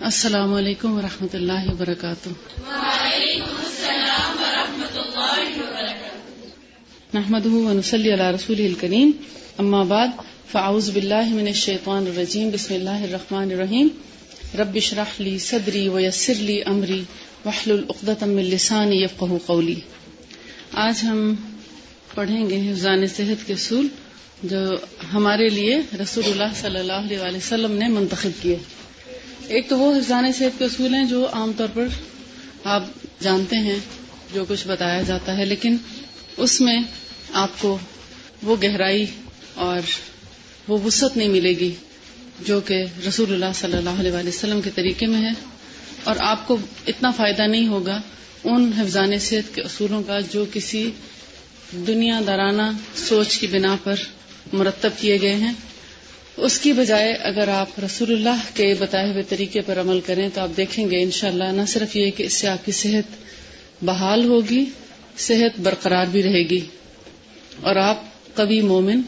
السلام علیکم ورحمۃ اللہ وبرکاتہ۔ محمد ونسلی علی رسول الکریم۔ اما بعد، فاعوذ باللہ من الشیطان الرجیم۔ بسم اللہ الرحمن الرحیم۔ رب اشرح لی صدری ویسر لی امری۔ واحلل عقدۃ من لسانی یفقهوا قولی۔ آج ہم پڑھیں گے حفظان صحت کے اصول جو ہمارے لیے رسول اللہ صلی اللہ علیہ وسلم نے منتخب کیے۔ ایک تو وہ حفظان صحت کے اصول ہیں جو عام طور پر آپ جانتے ہیں، جو کچھ بتایا جاتا ہے، لیکن اس میں آپ کو وہ گہرائی اور وہ وسعت نہیں ملے گی جو کہ رسول اللہ صلی اللہ علیہ وسلم کے طریقے میں ہے۔ اور آپ کو اتنا فائدہ نہیں ہوگا ان حفظان صحت کے اصولوں کا جو کسی دنیا دارانہ سوچ کی بنا پر مرتب کیے گئے ہیں۔ اس کی بجائے اگر آپ رسول اللہ کے بتائے ہوئے طریقے پر عمل کریں تو آپ دیکھیں گے انشاءاللہ نہ صرف یہ کہ اس سے آپ کی صحت بحال ہوگی، صحت برقرار بھی رہے گی اور آپ کبھی مومن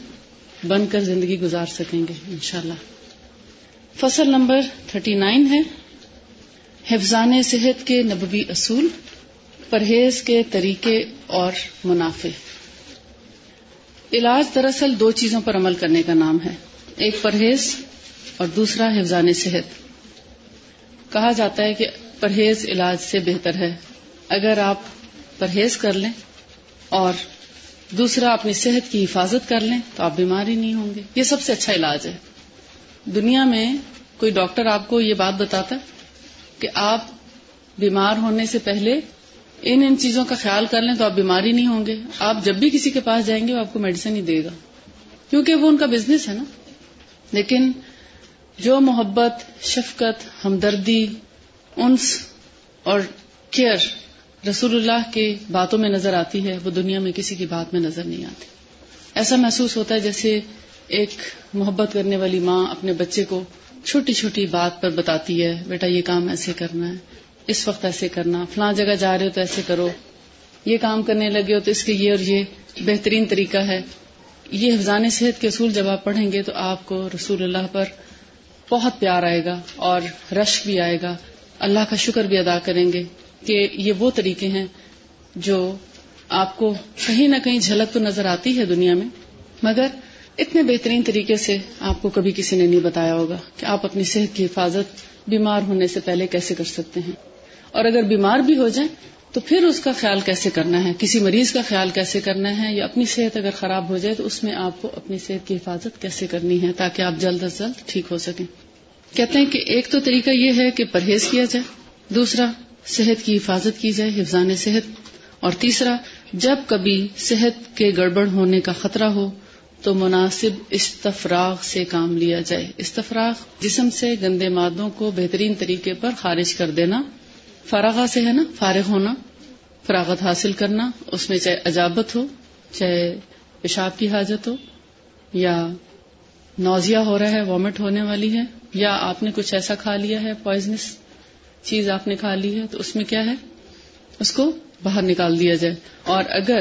بن کر زندگی گزار سکیں گے انشاءاللہ۔ فصل نمبر تھرٹی نائن ہے۔ حفظان صحت کے نبوی اصول، پرہیز کے طریقے اور منافع۔ علاج دراصل دو چیزوں پر عمل کرنے کا نام ہے۔ ایک پرہیز اور دوسرا حفظان صحت۔ کہا جاتا ہے کہ پرہیز علاج سے بہتر ہے۔ اگر آپ پرہیز کر لیں اور دوسرا اپنی صحت کی حفاظت کر لیں تو آپ بیمار ہی نہیں ہوں گے۔ یہ سب سے اچھا علاج ہے۔ دنیا میں کوئی ڈاکٹر آپ کو یہ بات بتاتا کہ آپ بیمار ہونے سے پہلے ان ان چیزوں کا خیال کر لیں تو آپ بیمار ہی نہیں ہوں گے۔ آپ جب بھی کسی کے پاس جائیں گے وہ آپ کو میڈیسن ہی دے گا۔ کیونکہ وہ ان کا بزنس ہے نا۔ لیکن جو محبت، شفقت، ہمدردی، انس اور کیئر رسول اللہ کے باتوں میں نظر آتی ہے، وہ دنیا میں کسی کی بات میں نظر نہیں آتی۔ ایسا محسوس ہوتا ہے جیسے ایک محبت کرنے والی ماں اپنے بچے کو چھوٹی چھوٹی بات پر بتاتی ہے، بیٹا یہ کام ایسے کرنا ہے، اس وقت ایسے کرنا، فلاں جگہ جا رہے ہو تو ایسے کرو، یہ کام کرنے لگے ہو تو اس کے یہ اور یہ بہترین طریقہ ہے۔ یہ حفظان صحت کے اصول جب آپ پڑھیں گے تو آپ کو رسول اللہ پر بہت پیار آئے گا اور رش بھی آئے گا۔ اللہ کا شکر بھی ادا کریں گے کہ یہ وہ طریقے ہیں جو آپ کو کہیں نہ کہیں جھلک تو نظر آتی ہے دنیا میں، مگر اتنے بہترین طریقے سے آپ کو کبھی کسی نے نہیں بتایا ہوگا کہ آپ اپنی صحت کی حفاظت بیمار ہونے سے پہلے کیسے کر سکتے ہیں۔ اور اگر بیمار بھی ہو جائیں تو پھر اس کا خیال کیسے کرنا ہے؟ کسی مریض کا خیال کیسے کرنا ہے؟ یا اپنی صحت اگر خراب ہو جائے تو اس میں آپ کو اپنی صحت کی حفاظت کیسے کرنی ہے تاکہ آپ جلد از جلد ٹھیک ہو سکیں؟ کہتے ہیں کہ ایک تو طریقہ یہ ہے کہ پرہیز کیا جائے، دوسرا صحت کی حفاظت کی جائے، حفظان صحت، اور تیسرا جب کبھی صحت کے گڑبڑ ہونے کا خطرہ ہو تو مناسب استفراغ سے کام لیا جائے۔ استفراغ جسم سے گندے مادوں کو بہترین طریقے پر خارج کر دینا فراغا سے ہے نا، فارغ ہونا، فراغت حاصل کرنا، اس میں چاہے عجابت ہو، چاہے پیشاب کی حاجت ہو، یا نوزیا ہو رہا ہے، وامٹ ہونے والی ہے، یا آپ نے کچھ ایسا کھا لیا ہے پوائزنس چیز آپ نے کھا لی ہے، تو اس میں کیا ہے؟ اس کو باہر نکال دیا جائے۔ اور اگر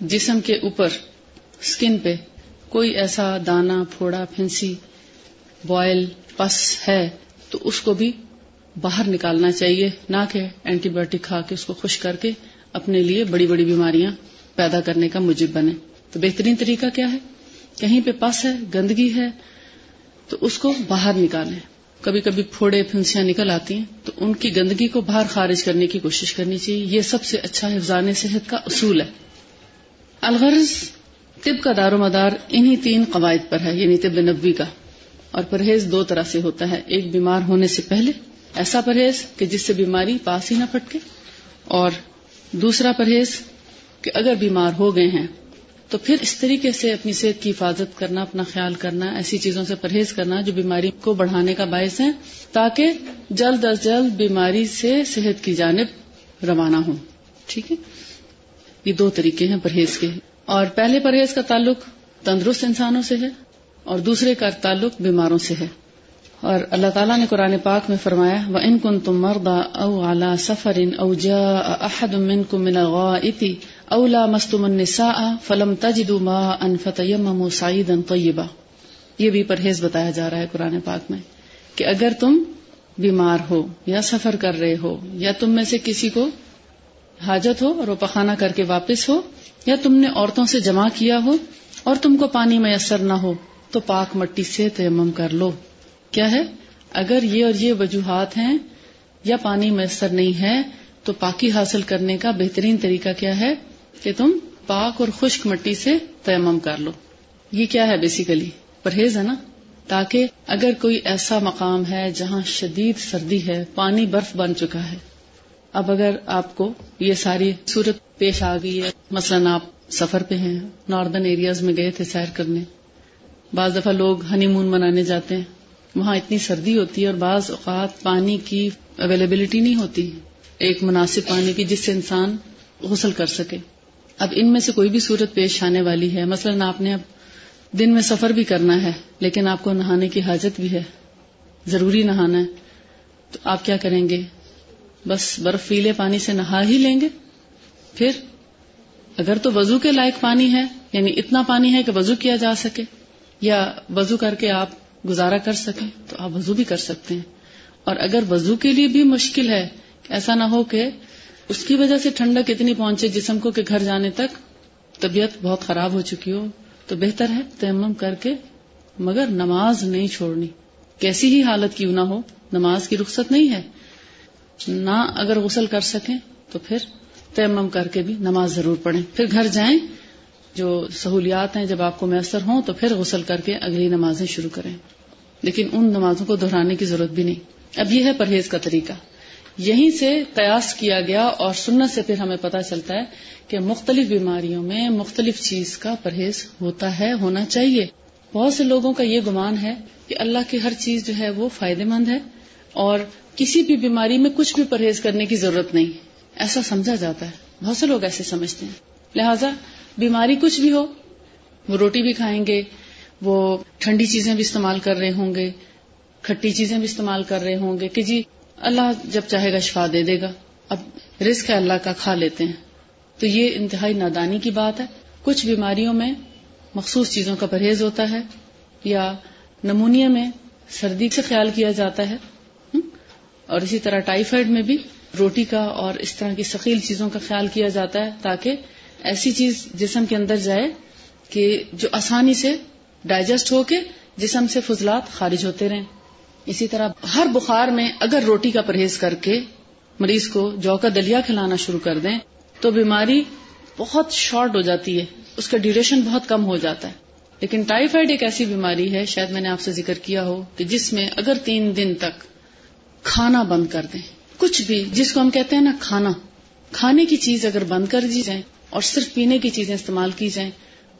جسم کے اوپر اسکن پہ کوئی ایسا دانا پھوڑا، پھنسی بوائل پس ہے، تو اس کو بھی باہر نکالنا چاہیے، نہ کہ اینٹی بایوٹک کھا کے اس کو خوش کر کے اپنے لیے بڑی بڑی بیماریاں پیدا کرنے کا مجب بنے۔ تو بہترین طریقہ کیا ہے؟ کہیں پہ پس ہے، گندگی ہے، تو اس کو باہر نکالیں۔ کبھی کبھی پھوڑے، پھنسیاں نکل آتی ہیں، تو ان کی گندگی کو باہر خارج کرنے کی کوشش کرنی چاہیے۔ یہ سب سے اچھا حفظان صحت کا اصول ہے۔ الغرض طب کا دار و مدار انہی تین قواعد پر ہے یعنی طب نبوی کا۔ اور پرہیز دو طرح سے ہوتا ہے۔ ایک بیمار ہونے سے پہلے ایسا پرہیز کہ جس سے بیماری پاس ہی نہ پھٹکے اور دوسرا پرہیز کہ اگر بیمار ہو گئے ہیں تو پھر اس طریقے سے اپنی صحت کی حفاظت کرنا، اپنا خیال کرنا، ایسی چیزوں سے پرہیز کرنا جو بیماری کو بڑھانے کا باعث ہے تاکہ جلد از جلد بیماری سے صحت کی جانب روانہ ہوں۔ ٹھیک ہے؟ یہ دو طریقے ہیں پرہیز کے۔ اور پہلے پرہیز کا تعلق تندرست انسانوں سے ہے اور دوسرے کا تعلق بیماروں سے ہے۔ اور اللہ تعالیٰ نے قرآن پاک میں فرمایا وہ ان کن تم مردا او اعلی سفر ان او جا احد من کو من غائطی اولا مستم النساء فلم تجدوا ما ان فتيمموا صعيدا طيبا۔ یہ بھی پرہیز بتایا جا رہا ہے قرآن پاک میں کہ اگر تم بیمار ہو یا سفر کر رہے ہو یا تم میں سے کسی کو حاجت ہو اور وہ پخانا کر کے واپس ہو یا تم نے عورتوں سے جمع کیا ہو اور تم کو پانی میسر نہ ہو تو پاک مٹی سے تیمم کر لو۔ کیا ہے؟ اگر یہ اور یہ وجوہات ہیں یا پانی میسر نہیں ہے، تو پاکی حاصل کرنے کا بہترین طریقہ کیا ہے کہ تم پاک اور خشک مٹی سے تیمم کر لو۔ یہ کیا ہے بیسیکلی پرہیز ہے نا؟ تاکہ اگر کوئی ایسا مقام ہے جہاں شدید سردی ہے، پانی برف بن چکا ہے۔ اب اگر آپ کو یہ ساری صورت پیش آ گئی ہے، مثلا آپ سفر پہ ہیں ناردرن ایریاز میں گئے تھے سیر کرنے۔ بعض دفعہ لوگ ہنی مون منانے جاتے ہیں۔ وہاں اتنی سردی ہوتی ہے اور بعض اوقات پانی کی اویلیبلٹی نہیں ہوتی، ایک مناسب پانی کی جس سے انسان غسل کر سکے۔ اب ان میں سے کوئی بھی صورت پیش آنے والی ہے، مثلا آپ نے اب دن میں سفر بھی کرنا ہے، لیکن آپ کو نہانے کی حاجت بھی ہے، ضروری نہانا ہے، تو آپ کیا کریں گے؟ بس برف فیلے پانی سے نہا ہی لیں گے۔ پھر اگر تو وضو کے لائق پانی ہے یعنی اتنا پانی ہے کہ وضو کیا جا سکے، یا وضو کر کے آپ گزارا کر سکیں تو آپ وضو بھی کر سکتے ہیں۔ اور اگر وضو کے لیے بھی مشکل ہے، ایسا نہ ہو کہ اس کی وجہ سے ٹھنڈک اتنی پہنچے جسم کو کہ گھر جانے تک طبیعت بہت خراب ہو چکی ہو، تو بہتر ہے تیمم کر کے، مگر نماز نہیں چھوڑنی۔ کیسی ہی حالت کیوں نہ ہو، نماز کی رخصت نہیں ہے۔ نہ اگر غسل کر سکیں تو پھر تیمم کر کے بھی نماز ضرور پڑھیں۔ پھر گھر جائیں، جو سہولیات ہیں، جب آپ کو میسر ہوں تو پھر غسل کر کے اگلی نمازیں شروع کریں۔ لیکن ان نمازوں کو دہرانے کی ضرورت بھی نہیں۔ اب یہ ہے پرہیز کا طریقہ۔ یہیں سے قیاس کیا گیا اور سنت سے پھر ہمیں پتا چلتا ہے کہ مختلف بیماریوں میں مختلف چیز کا پرہیز ہوتا ہے، ہونا چاہیے۔ بہت سے لوگوں کا یہ گمان ہے کہ اللہ کی ہر چیز جو ہے وہ فائدے مند ہے اور کسی بھی بیماری میں کچھ بھی پرہیز کرنے کی ضرورت نہیں۔ ایسا سمجھا جاتا ہے۔ بہت سے لوگ ایسے سمجھتے ہیں۔ لہذا بیماری کچھ بھی ہو، وہ روٹی بھی کھائیں گے وہ ٹھنڈی چیزیں بھی استعمال کر رہے ہوں گے، کھٹی چیزیں بھی استعمال کر رہے ہوں گے کہ جی اللہ جب چاہے گا شفا دے دے گا۔ اب رسک ہے اللہ کا، کھا لیتے ہیں۔ تو یہ انتہائی نادانی کی بات ہے۔ کچھ بیماریوں میں مخصوص چیزوں کا پرہیز ہوتا ہے یا نمونیا میں سردی سے خیال کیا جاتا ہے۔ اور اسی طرح ٹائیفائڈ میں بھی روٹی کا اور اس طرح کی سخیل چیزوں کا خیال کیا جاتا ہے تاکہ ایسی چیز جسم کے اندر جائے کہ جو آسانی سے ڈائجسٹ ہو کے جسم سے فضلات خارج ہوتے رہیں۔ اسی طرح ہر بخار میں اگر روٹی کا پرہیز کر کے مریض کو جو کا دلیا کھلانا شروع کر دیں تو بیماری بہت شارٹ ہو جاتی ہے، اس کا ڈیوریشن بہت کم ہو جاتا ہے۔ لیکن ٹائیفائڈ ایک ایسی بیماری ہے، شاید میں نے آپ سے ذکر کیا ہو، کہ جس میں اگر تین دن تک کھانا بند کر دیں۔ کچھ بھی، جس کو ہم کہتے ہیں نا کھانا، کھانے کی چیز اگر بند کر دی جائے اور صرف پینے کی چیزیں استعمال کی جائیں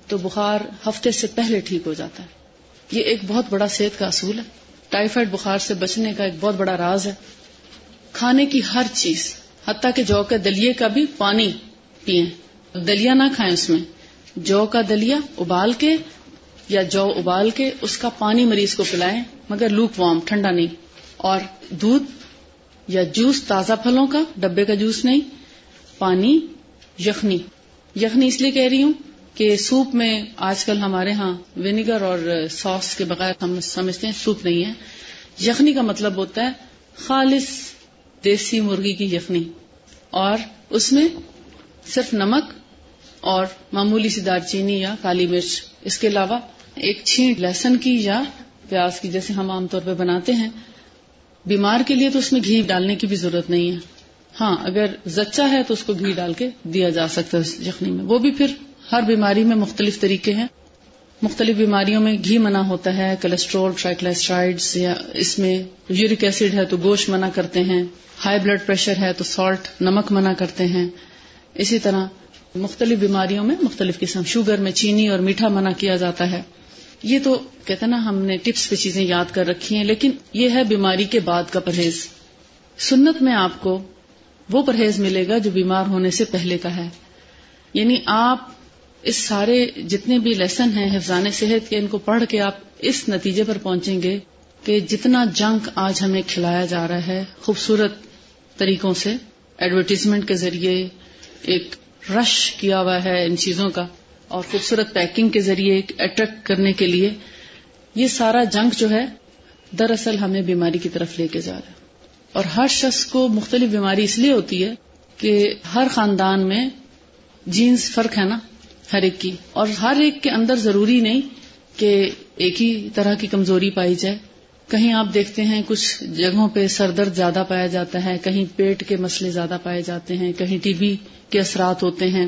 تو بخار ہفتے سے پہلے ٹھیک ہو جاتا ہے۔ یہ ایک بہت بڑا صحت کا اصول ہے۔ ٹائیفائڈ بخار سے بچنے کا ایک بہت بڑا راز ہے۔ کھانے کی ہر چیز، حتیٰ کہ جو کے دلیے کا بھی پانی پیئیں۔ دلیا نہ کھائیں اس میں۔ جو کا دلیا ابال کے یا جو ابال کے اس کا پانی مریض کو پلائیں، مگر لوک وارم ٹھنڈا نہیں۔ اور دودھ یا جوس تازہ پھلوں کا، ڈبے کا جوس نہیں۔ پانی یخنی۔ یخنی اس لیے کہہ رہی ہوں کہ سوپ میں آج کل ہمارے ہاں ونیگر اور سوس کے بغیر ہم سمجھتے ہیں سوپ نہیں ہے۔ یخنی کا مطلب ہوتا ہے خالص دیسی مرغی کی یخنی۔ اور اس میں صرف نمک اور معمولی سی دار چینی یا کالی مرچ۔ اس کے علاوہ ایک چھینٹ لہسن کی یا پیاز کی جیسے ہم عام طور پہ بناتے ہیں۔ بیمار کے لیے تو اس میں گھی ڈالنے کی بھی ضرورت نہیں ہے۔ ہاں اگر زچا ہے تو اس کو گھی ڈال کے دیا جا سکتا ہے یخنی میں۔ وہ بھی پھر ہر بیماری میں مختلف طریقے ہیں۔ مختلف بیماریوں میں گھی منع ہوتا ہے کولسٹرول ٹرائکلسٹرائڈ یا اس میں یورک ایسڈ ہے تو گوشت منع کرتے ہیں۔ ہائی بلڈ پریشر ہے تو سالٹ نمک منع کرتے ہیں۔ اسی طرح مختلف بیماریوں میں مختلف قسم، شوگر میں چینی اور میٹھا منع کیا جاتا ہے۔ یہ تو کہتے نا، ہم نے ٹپس پہ چیزیں یاد کر رکھی ہیں، لیکن یہ ہے بیماری کے بعد کا پرہیز۔ سنت میں آپ کو وہ پرہیز ملے گا جو بیمار ہونے سے پہلے کا ہے۔ یعنی آپ اس سارے جتنے بھی لیسن ہیں حفظان صحت کے، ان کو پڑھ کے آپ اس نتیجے پر پہنچیں گے کہ جتنا جنک آج ہمیں کھلایا جا رہا ہے خوبصورت طریقوں سے ایڈورٹیزمنٹ کے ذریعے، ایک رش کیا ہوا ہے ان چیزوں کا، اور خوبصورت پیکنگ کے ذریعے اٹریکٹ کرنے کے لیے، یہ سارا جنک جو ہے دراصل ہمیں بیماری کی طرف لے کے جا رہا ہے۔ اور ہر شخص کو مختلف بیماری اس لیے ہوتی ہے کہ ہر خاندان میں جینز فرق ہے نا؟ ہر ایک کی۔ اور ہر ایک کے اندر ضروری نہیں کہ ایک ہی طرح کی کمزوری پائی جائے۔ کہیں آپ دیکھتے ہیں کچھ جگہوں پہ سر درد زیادہ پایا جاتا ہے، کہیں پیٹ کے مسئلے زیادہ پائے جاتے ہیں، کہیں ٹی بی کے اثرات ہوتے ہیں۔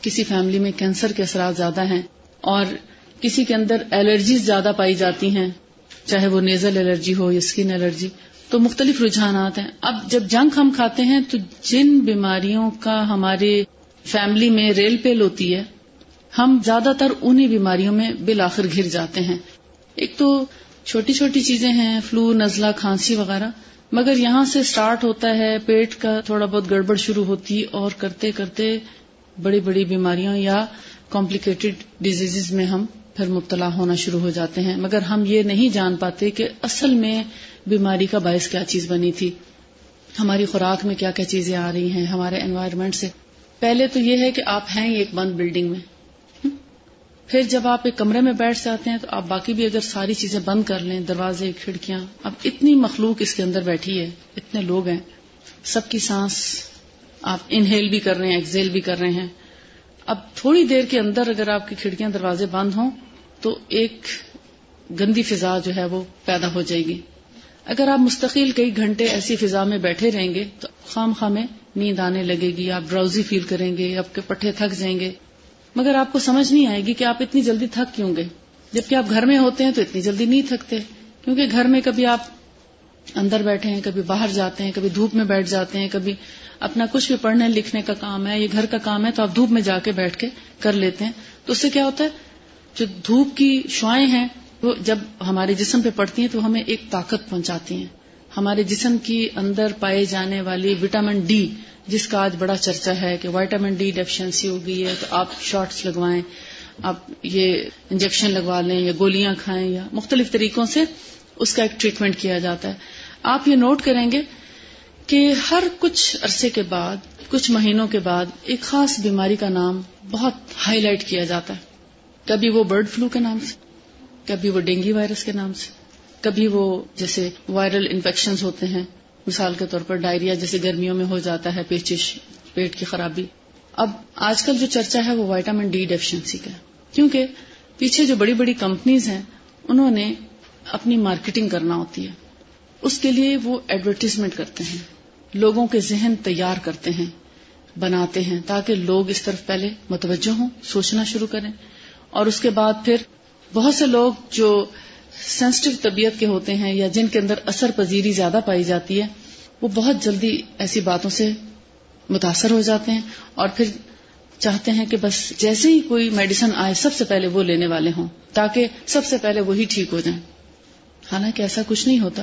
کسی فیملی میں کینسر کے اثرات زیادہ ہیں اور کسی کے اندر الرجیز زیادہ پائی جاتی ہیں، چاہے وہ نیزل الرجی ہو یا اسکن الرجی۔ تو مختلف رجحانات ہیں۔ اب جب جنگ ہم کھاتے ہیں تو جن بیماریوں کا ہمارے فیملی میں ریل پیل ہوتی ہے ہم زیادہ تر انہی بیماریوں میں بالآخر گھر جاتے ہیں۔ ایک تو چھوٹی چھوٹی چیزیں ہیں، فلو، نزلہ، کھانسی وغیرہ۔ مگر یہاں سے سٹارٹ ہوتا ہے، پیٹ کا تھوڑا بہت گڑبڑ شروع ہوتی اور کرتے کرتے بڑی بڑی بیماریاں یا کمپلیکیٹڈ ڈیزیز میں ہم پھر مبتلا ہونا شروع ہو جاتے ہیں۔ مگر ہم یہ نہیں جان پاتے کہ اصل میں بیماری کا باعث کیا چیز بنی تھی۔ ہماری خوراک میں کیا کیا چیزیں آ رہی ہیں، ہمارے انوائرمنٹ سے۔ پہلے تو یہ ہے کہ آپ ہیں ایک بند بلڈنگ میں۔ پھر جب آپ ایک کمرے میں بیٹھ جاتے ہیں تو آپ باقی بھی اگر ساری چیزیں بند کر لیں، دروازے، کھڑکیاں، اب اتنی مخلوق اس کے اندر بیٹھی ہے، اتنے لوگ ہیں، سب کی سانس آپ انہیل بھی کر رہے ہیں ایکزیل بھی کر رہے ہیں۔ اب تھوڑی دیر کے اندر اگر آپ کی کھڑکیاں، دروازے بند ہوں تو ایک گندی فضا جو ہے وہ پیدا ہو جائے گی۔ اگر آپ مستقل کئی گھنٹے ایسی فضا میں بیٹھے رہیں گے تو خام خواہ میں نیند آنے لگے گی، آپ ڈراؤزی فیل کریں گے، آپ کے پٹھے تھک جائیں گے۔ مگر آپ کو سمجھ نہیں آئے گی کہ آپ اتنی جلدی تھک کیوں گے جبکہ آپ گھر میں ہوتے ہیں تو اتنی جلدی نہیں تھکتے، کیونکہ گھر میں کبھی آپ اندر بیٹھے ہیں، کبھی باہر جاتے ہیں، کبھی دھوپ میں بیٹھ جاتے ہیں، کبھی اپنا کچھ بھی پڑھنے لکھنے کا کام ہے، یہ گھر کا کام ہے تو آپ دھوپ میں جا کے بیٹھ کے کر لیتے ہیں۔ تو اس سے کیا ہوتا ہے؟ جو دھوپ کی شوائیں ہیں، وہ جب ہمارے جسم پہ پڑتی ہیں تو ہمیں ایک طاقت پہنچاتی ہیں۔ ہمارے جسم کی اندر پائے جانے والی وٹامن ڈی جس کا آج بڑا چرچا ہے کہ وائٹامن ڈی ڈیفیشنسی ہو گئی ہے تو آپ شارٹس لگوائیں، آپ یہ انجیکشن لگوا لیں یا گولیاں کھائیں یا مختلف طریقوں سے اس کا ایک ٹریٹمنٹ کیا جاتا ہے۔ آپ یہ نوٹ کریں گے کہ ہر کچھ عرصے کے بعد، کچھ مہینوں کے بعد ایک خاص بیماری کا نام بہت ہائی لائٹ کیا جاتا ہے۔ کبھی وہ برڈ فلو کے نام سے، کبھی وہ ڈینگی وائرس کے نام سے، کبھی وہ جیسے وائرل انفیکشن ہوتے ہیں۔ مثال کے طور پر ڈائریا جیسے گرمیوں میں ہو جاتا ہے پیچش، پیٹ کی خرابی۔ اب آج کل جو چرچا ہے وہ وائٹامن ڈی ڈیفیشنسی کا کیونکہ پیچھے جو بڑی بڑی کمپنیز ہیں، انہوں نے اپنی مارکیٹنگ کرنا ہوتی ہے۔ اس کے لیے وہ ایڈورٹیزمنٹ کرتے ہیں۔ لوگوں کے ذہن تیار کرتے ہیں، بناتے ہیں تاکہ لوگ اس طرف پہلے متوجہ ہوں، سوچنا شروع کریں۔ اور اس کے بعد پھر بہت سے لوگ جو سینسٹو طبیعت کے ہوتے ہیں یا جن کے اندر اثر پذیری زیادہ پائی جاتی ہے، وہ بہت جلدی ایسی باتوں سے متاثر ہو جاتے ہیں اور پھر چاہتے ہیں کہ بس جیسے ہی کوئی میڈیسن آئے، سب سے پہلے وہ لینے والے ہوں تاکہ سب سے پہلے وہی ٹھیک ہو جائیں۔ حالانکہ ایسا کچھ نہیں ہوتا۔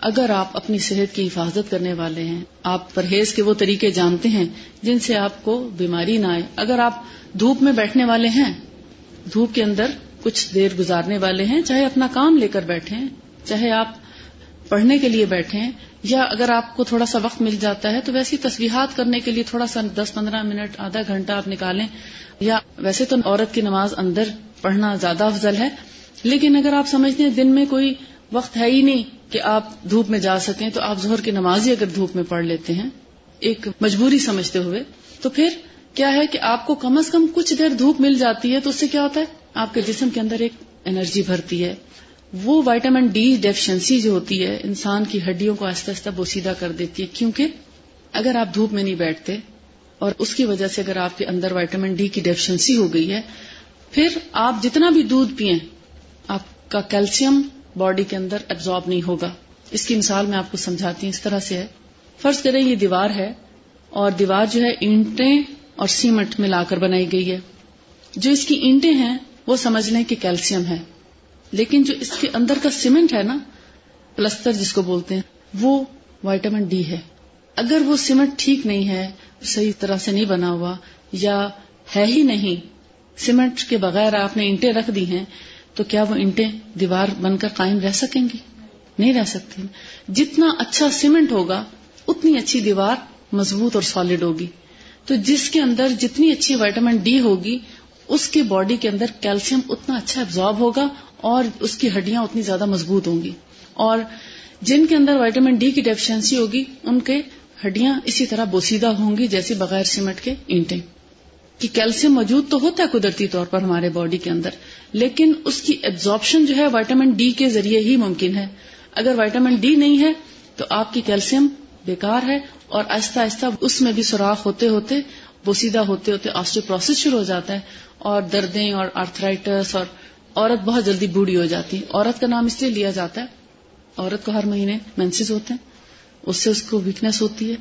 اگر آپ اپنی صحت کی حفاظت کرنے والے ہیں، آپ پرہیز کے وہ طریقے جانتے ہیں جن سے آپ کو بیماری نہ آئے۔ اگر آپ دھوپ میں بیٹھنے والے ہیں، دھوپ کے اندر کچھ دیر گزارنے والے ہیں، چاہے اپنا کام لے کر بیٹھے چاہے آپ پڑھنے کے لیے بیٹھے یا اگر آپ کو تھوڑا سا وقت مل جاتا ہے تو ویسی تصویحات کرنے کے لیے تھوڑا سا دس پندرہ منٹ، آدھا گھنٹہ آپ نکالیں۔ یا ویسے تو عورت کی نماز اندر پڑھنا زیادہ افضل ہے، لیکن اگر آپ سمجھتے ہیں دن میں کوئی وقت ہے ہی نہیں کہ آپ دھوپ میں جا سکیں، تو آپ ظہر کی نماز ہی اگر دھوپ میں پڑھ لیتے ہیں، ایک مجبوری سمجھتے ہوئے، تو پھر کیا ہے کہ آپ کو کم از کم کچھ دیر دھوپ مل جاتی ہے تو اس سے کیا ہوتا ہے؟ آپ کے جسم کے اندر ایک انرجی بھرتی ہے۔ وہ وائٹامن ڈی ڈیفیشنسی جو ہوتی ہے، انسان کی ہڈیوں کو آہستہ آہستہ بوسیدہ کر دیتی ہے۔ کیونکہ اگر آپ دھوپ میں نہیں بیٹھتے اور اس کی وجہ سے اگر آپ کے اندر وائٹامن ڈی کی ڈیفیشنسی ہو گئی ہے، پھر آپ جتنا بھی دودھ پیئیں آپ کا کیلشیم باڈی کے اندر ایبزارب نہیں ہوگا۔ اس کی مثال میں آپ کو سمجھاتی ہوں، اس طرح سے ہے۔ فرض کریں یہ دیوار ہے اور دیوار جو ہے اینٹیں اور سیمنٹ ملا کر بنائی گئی ہے۔ جو اس کی اینٹیں ہیں وہ سمجھ لیں کہ کیلشیم ہے۔ لیکن جو اس کے اندر کا سیمنٹ ہے نا، پلستر جس کو بولتے ہیں، وہ وائٹامن ڈی ہے۔ اگر وہ سیمنٹ ٹھیک نہیں ہے، صحیح طرح سے نہیں بنا ہوا، یا ہے ہی نہیں، سیمنٹ کے بغیر آپ نے اینٹیں رکھ دی ہیں، تو کیا وہ اینٹیں دیوار بن کر قائم رہ سکیں گی؟ نہیں رہ سکتی۔ جتنا اچھا سیمنٹ ہوگا، اتنی اچھی دیوار مضبوط اور سالڈ ہوگی۔ تو جس کے اندر جتنی اچھی وائٹامن ڈی ہوگی اس کی باڈی کے اندر کیلشیم اتنا اچھا ابزارب ہوگا اور اس کی ہڈیاں اتنی زیادہ مضبوط ہوں گی۔ اور جن کے اندر وائٹامن ڈی کی ڈیفیشنسی ہوگی، ان کے ہڈیاں اسی طرح بوسیدہ ہوں گی جیسے بغیر سیمنٹ کے اینٹیں۔ کہ کیلشیم موجود تو ہوتا ہے قدرتی طور پر ہمارے باڈی کے اندر، لیکن اس کی ایبزارپشن جو ہے وائٹامن ڈی کے ذریعے ہی ممکن ہے۔ اگر وائٹامن ڈی نہیں ہے تو آپ کی کیلشیم بیکار ہے اور آہستہ آہستہ اس میں بھی سوراخ ہوتے ہوتے بوسیدہ ہوتے ہوتے آسٹو پروسیس شروع ہو جاتا ہے اور دردیں اور آرتھرائٹس اور عورت بہت جلدی بوڑھی ہو جاتی ہے۔ عورت کا نام اس لیے لیا جاتا ہے، عورت کو ہر مہینے مینسز ہوتے ہیں، اس سے اس کو ویکنیس ہوتی ہے،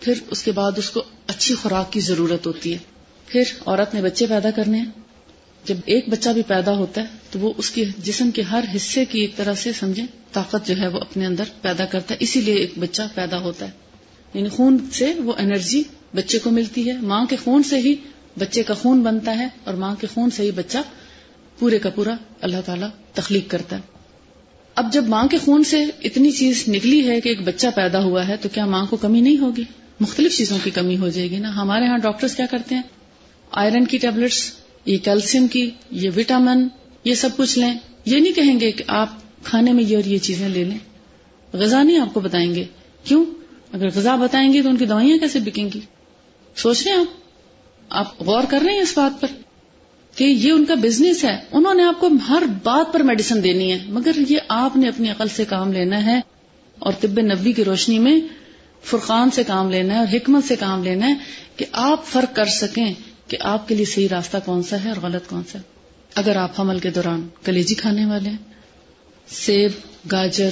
پھر اس کے بعد اس کو اچھی خوراک کی ضرورت ہوتی ہے۔ پھر عورت نے بچے پیدا کرنے ہیں۔ جب ایک بچہ بھی پیدا ہوتا ہے تو وہ اس کے جسم کے ہر حصے کی ایک طرح سے سمجھے طاقت جو ہے وہ اپنے اندر پیدا کرتا ہے، اسی لیے ایک بچہ پیدا ہوتا ہے۔ یعنی خون سے وہ انرجی بچے کو ملتی ہے۔ ماں کے خون سے ہی بچے کا خون بنتا ہے اور ماں کے خون سے ہی بچہ پورے کا پورا اللہ تعالی تخلیق کرتا ہے۔ اب جب ماں کے خون سے اتنی چیز نکلی ہے کہ ایک بچہ پیدا ہوا ہے تو کیا ماں کو کمی نہیں ہوگی؟ مختلف چیزوں کی کمی ہو جائے گی نا۔ ہمارے ہاں ڈاکٹرز کیا کرتے ہیں؟ آئرن کی ٹیبلٹس، یہ کیلشیم کی، یہ وٹامن، یہ سب کچھ لیں۔ یہ نہیں کہیں گے کہ آپ کھانے میں یہ اور یہ چیزیں لے لیں۔ غذا نہیں آپ کو بتائیں گے۔ کیوں؟ اگر غذا بتائیں گے تو ان کی دوائیاں کیسے بکیں گی؟ سوچ رہے ہیں آپ؟ آپ غور کر رہے ہیں اس بات پر کہ یہ ان کا بزنس ہے۔ انہوں نے آپ کو ہر بات پر میڈیسن دینی ہے۔ مگر یہ آپ نے اپنی عقل سے کام لینا ہے اور طب نبی کی روشنی میں فرقان سے کام لینا ہے اور حکمت سے کام لینا ہے کہ آپ فرق کر سکیں کہ آپ کے لیے صحیح راستہ کون سا ہے اور غلط کون سا ہے۔ اگر آپ حمل کے دوران کلیجی کھانے والے ہیں، سیب، گاجر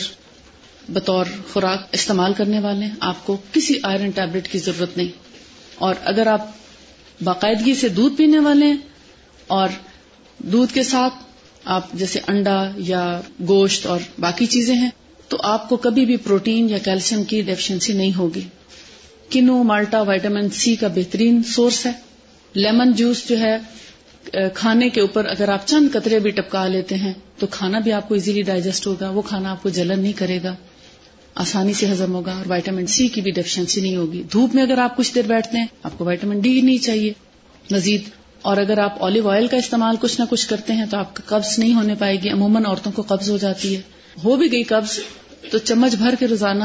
بطور خوراک استعمال کرنے والے ہیں، آپ کو کسی آئرن ٹیبلٹ کی ضرورت نہیں۔ اور اگر آپ باقاعدگی سے دودھ پینے والے ہیں اور دودھ کے ساتھ آپ جیسے انڈا یا گوشت اور باقی چیزیں ہیں، تو آپ کو کبھی بھی پروٹین یا کیلشیم کی ڈیفیشنسی نہیں ہوگی۔ کنو مالٹا، وائٹامن سی کا بہترین سورس ہے۔ لیمن جوس جو ہے، کھانے کے اوپر اگر آپ چند قطرے بھی ٹپکا لیتے ہیں، تو کھانا بھی آپ کو ایزیلی ڈائجسٹ ہوگا، وہ کھانا آپ کو جلن نہیں کرے گا۔ آسانی سے ہزم ہوگا اور وائٹامن سی کی بھی ڈیفیشنسی نہیں ہوگی۔ دھوپ میں اگر آپ کچھ دیر بیٹھتے ہیں، آپ کو وائٹامن ڈی نہیں چاہیے۔ مزید، اور اگر آپ آلیو آئل کا استعمال کچھ نہ کچھ کرتے ہیں تو آپ کا قبض نہیں ہونے پائے گی، عموماً عورتوں کو قبض ہو جاتی ہے۔ ہو بھی گئی قبض، تو چمچ بھر کے روزانہ،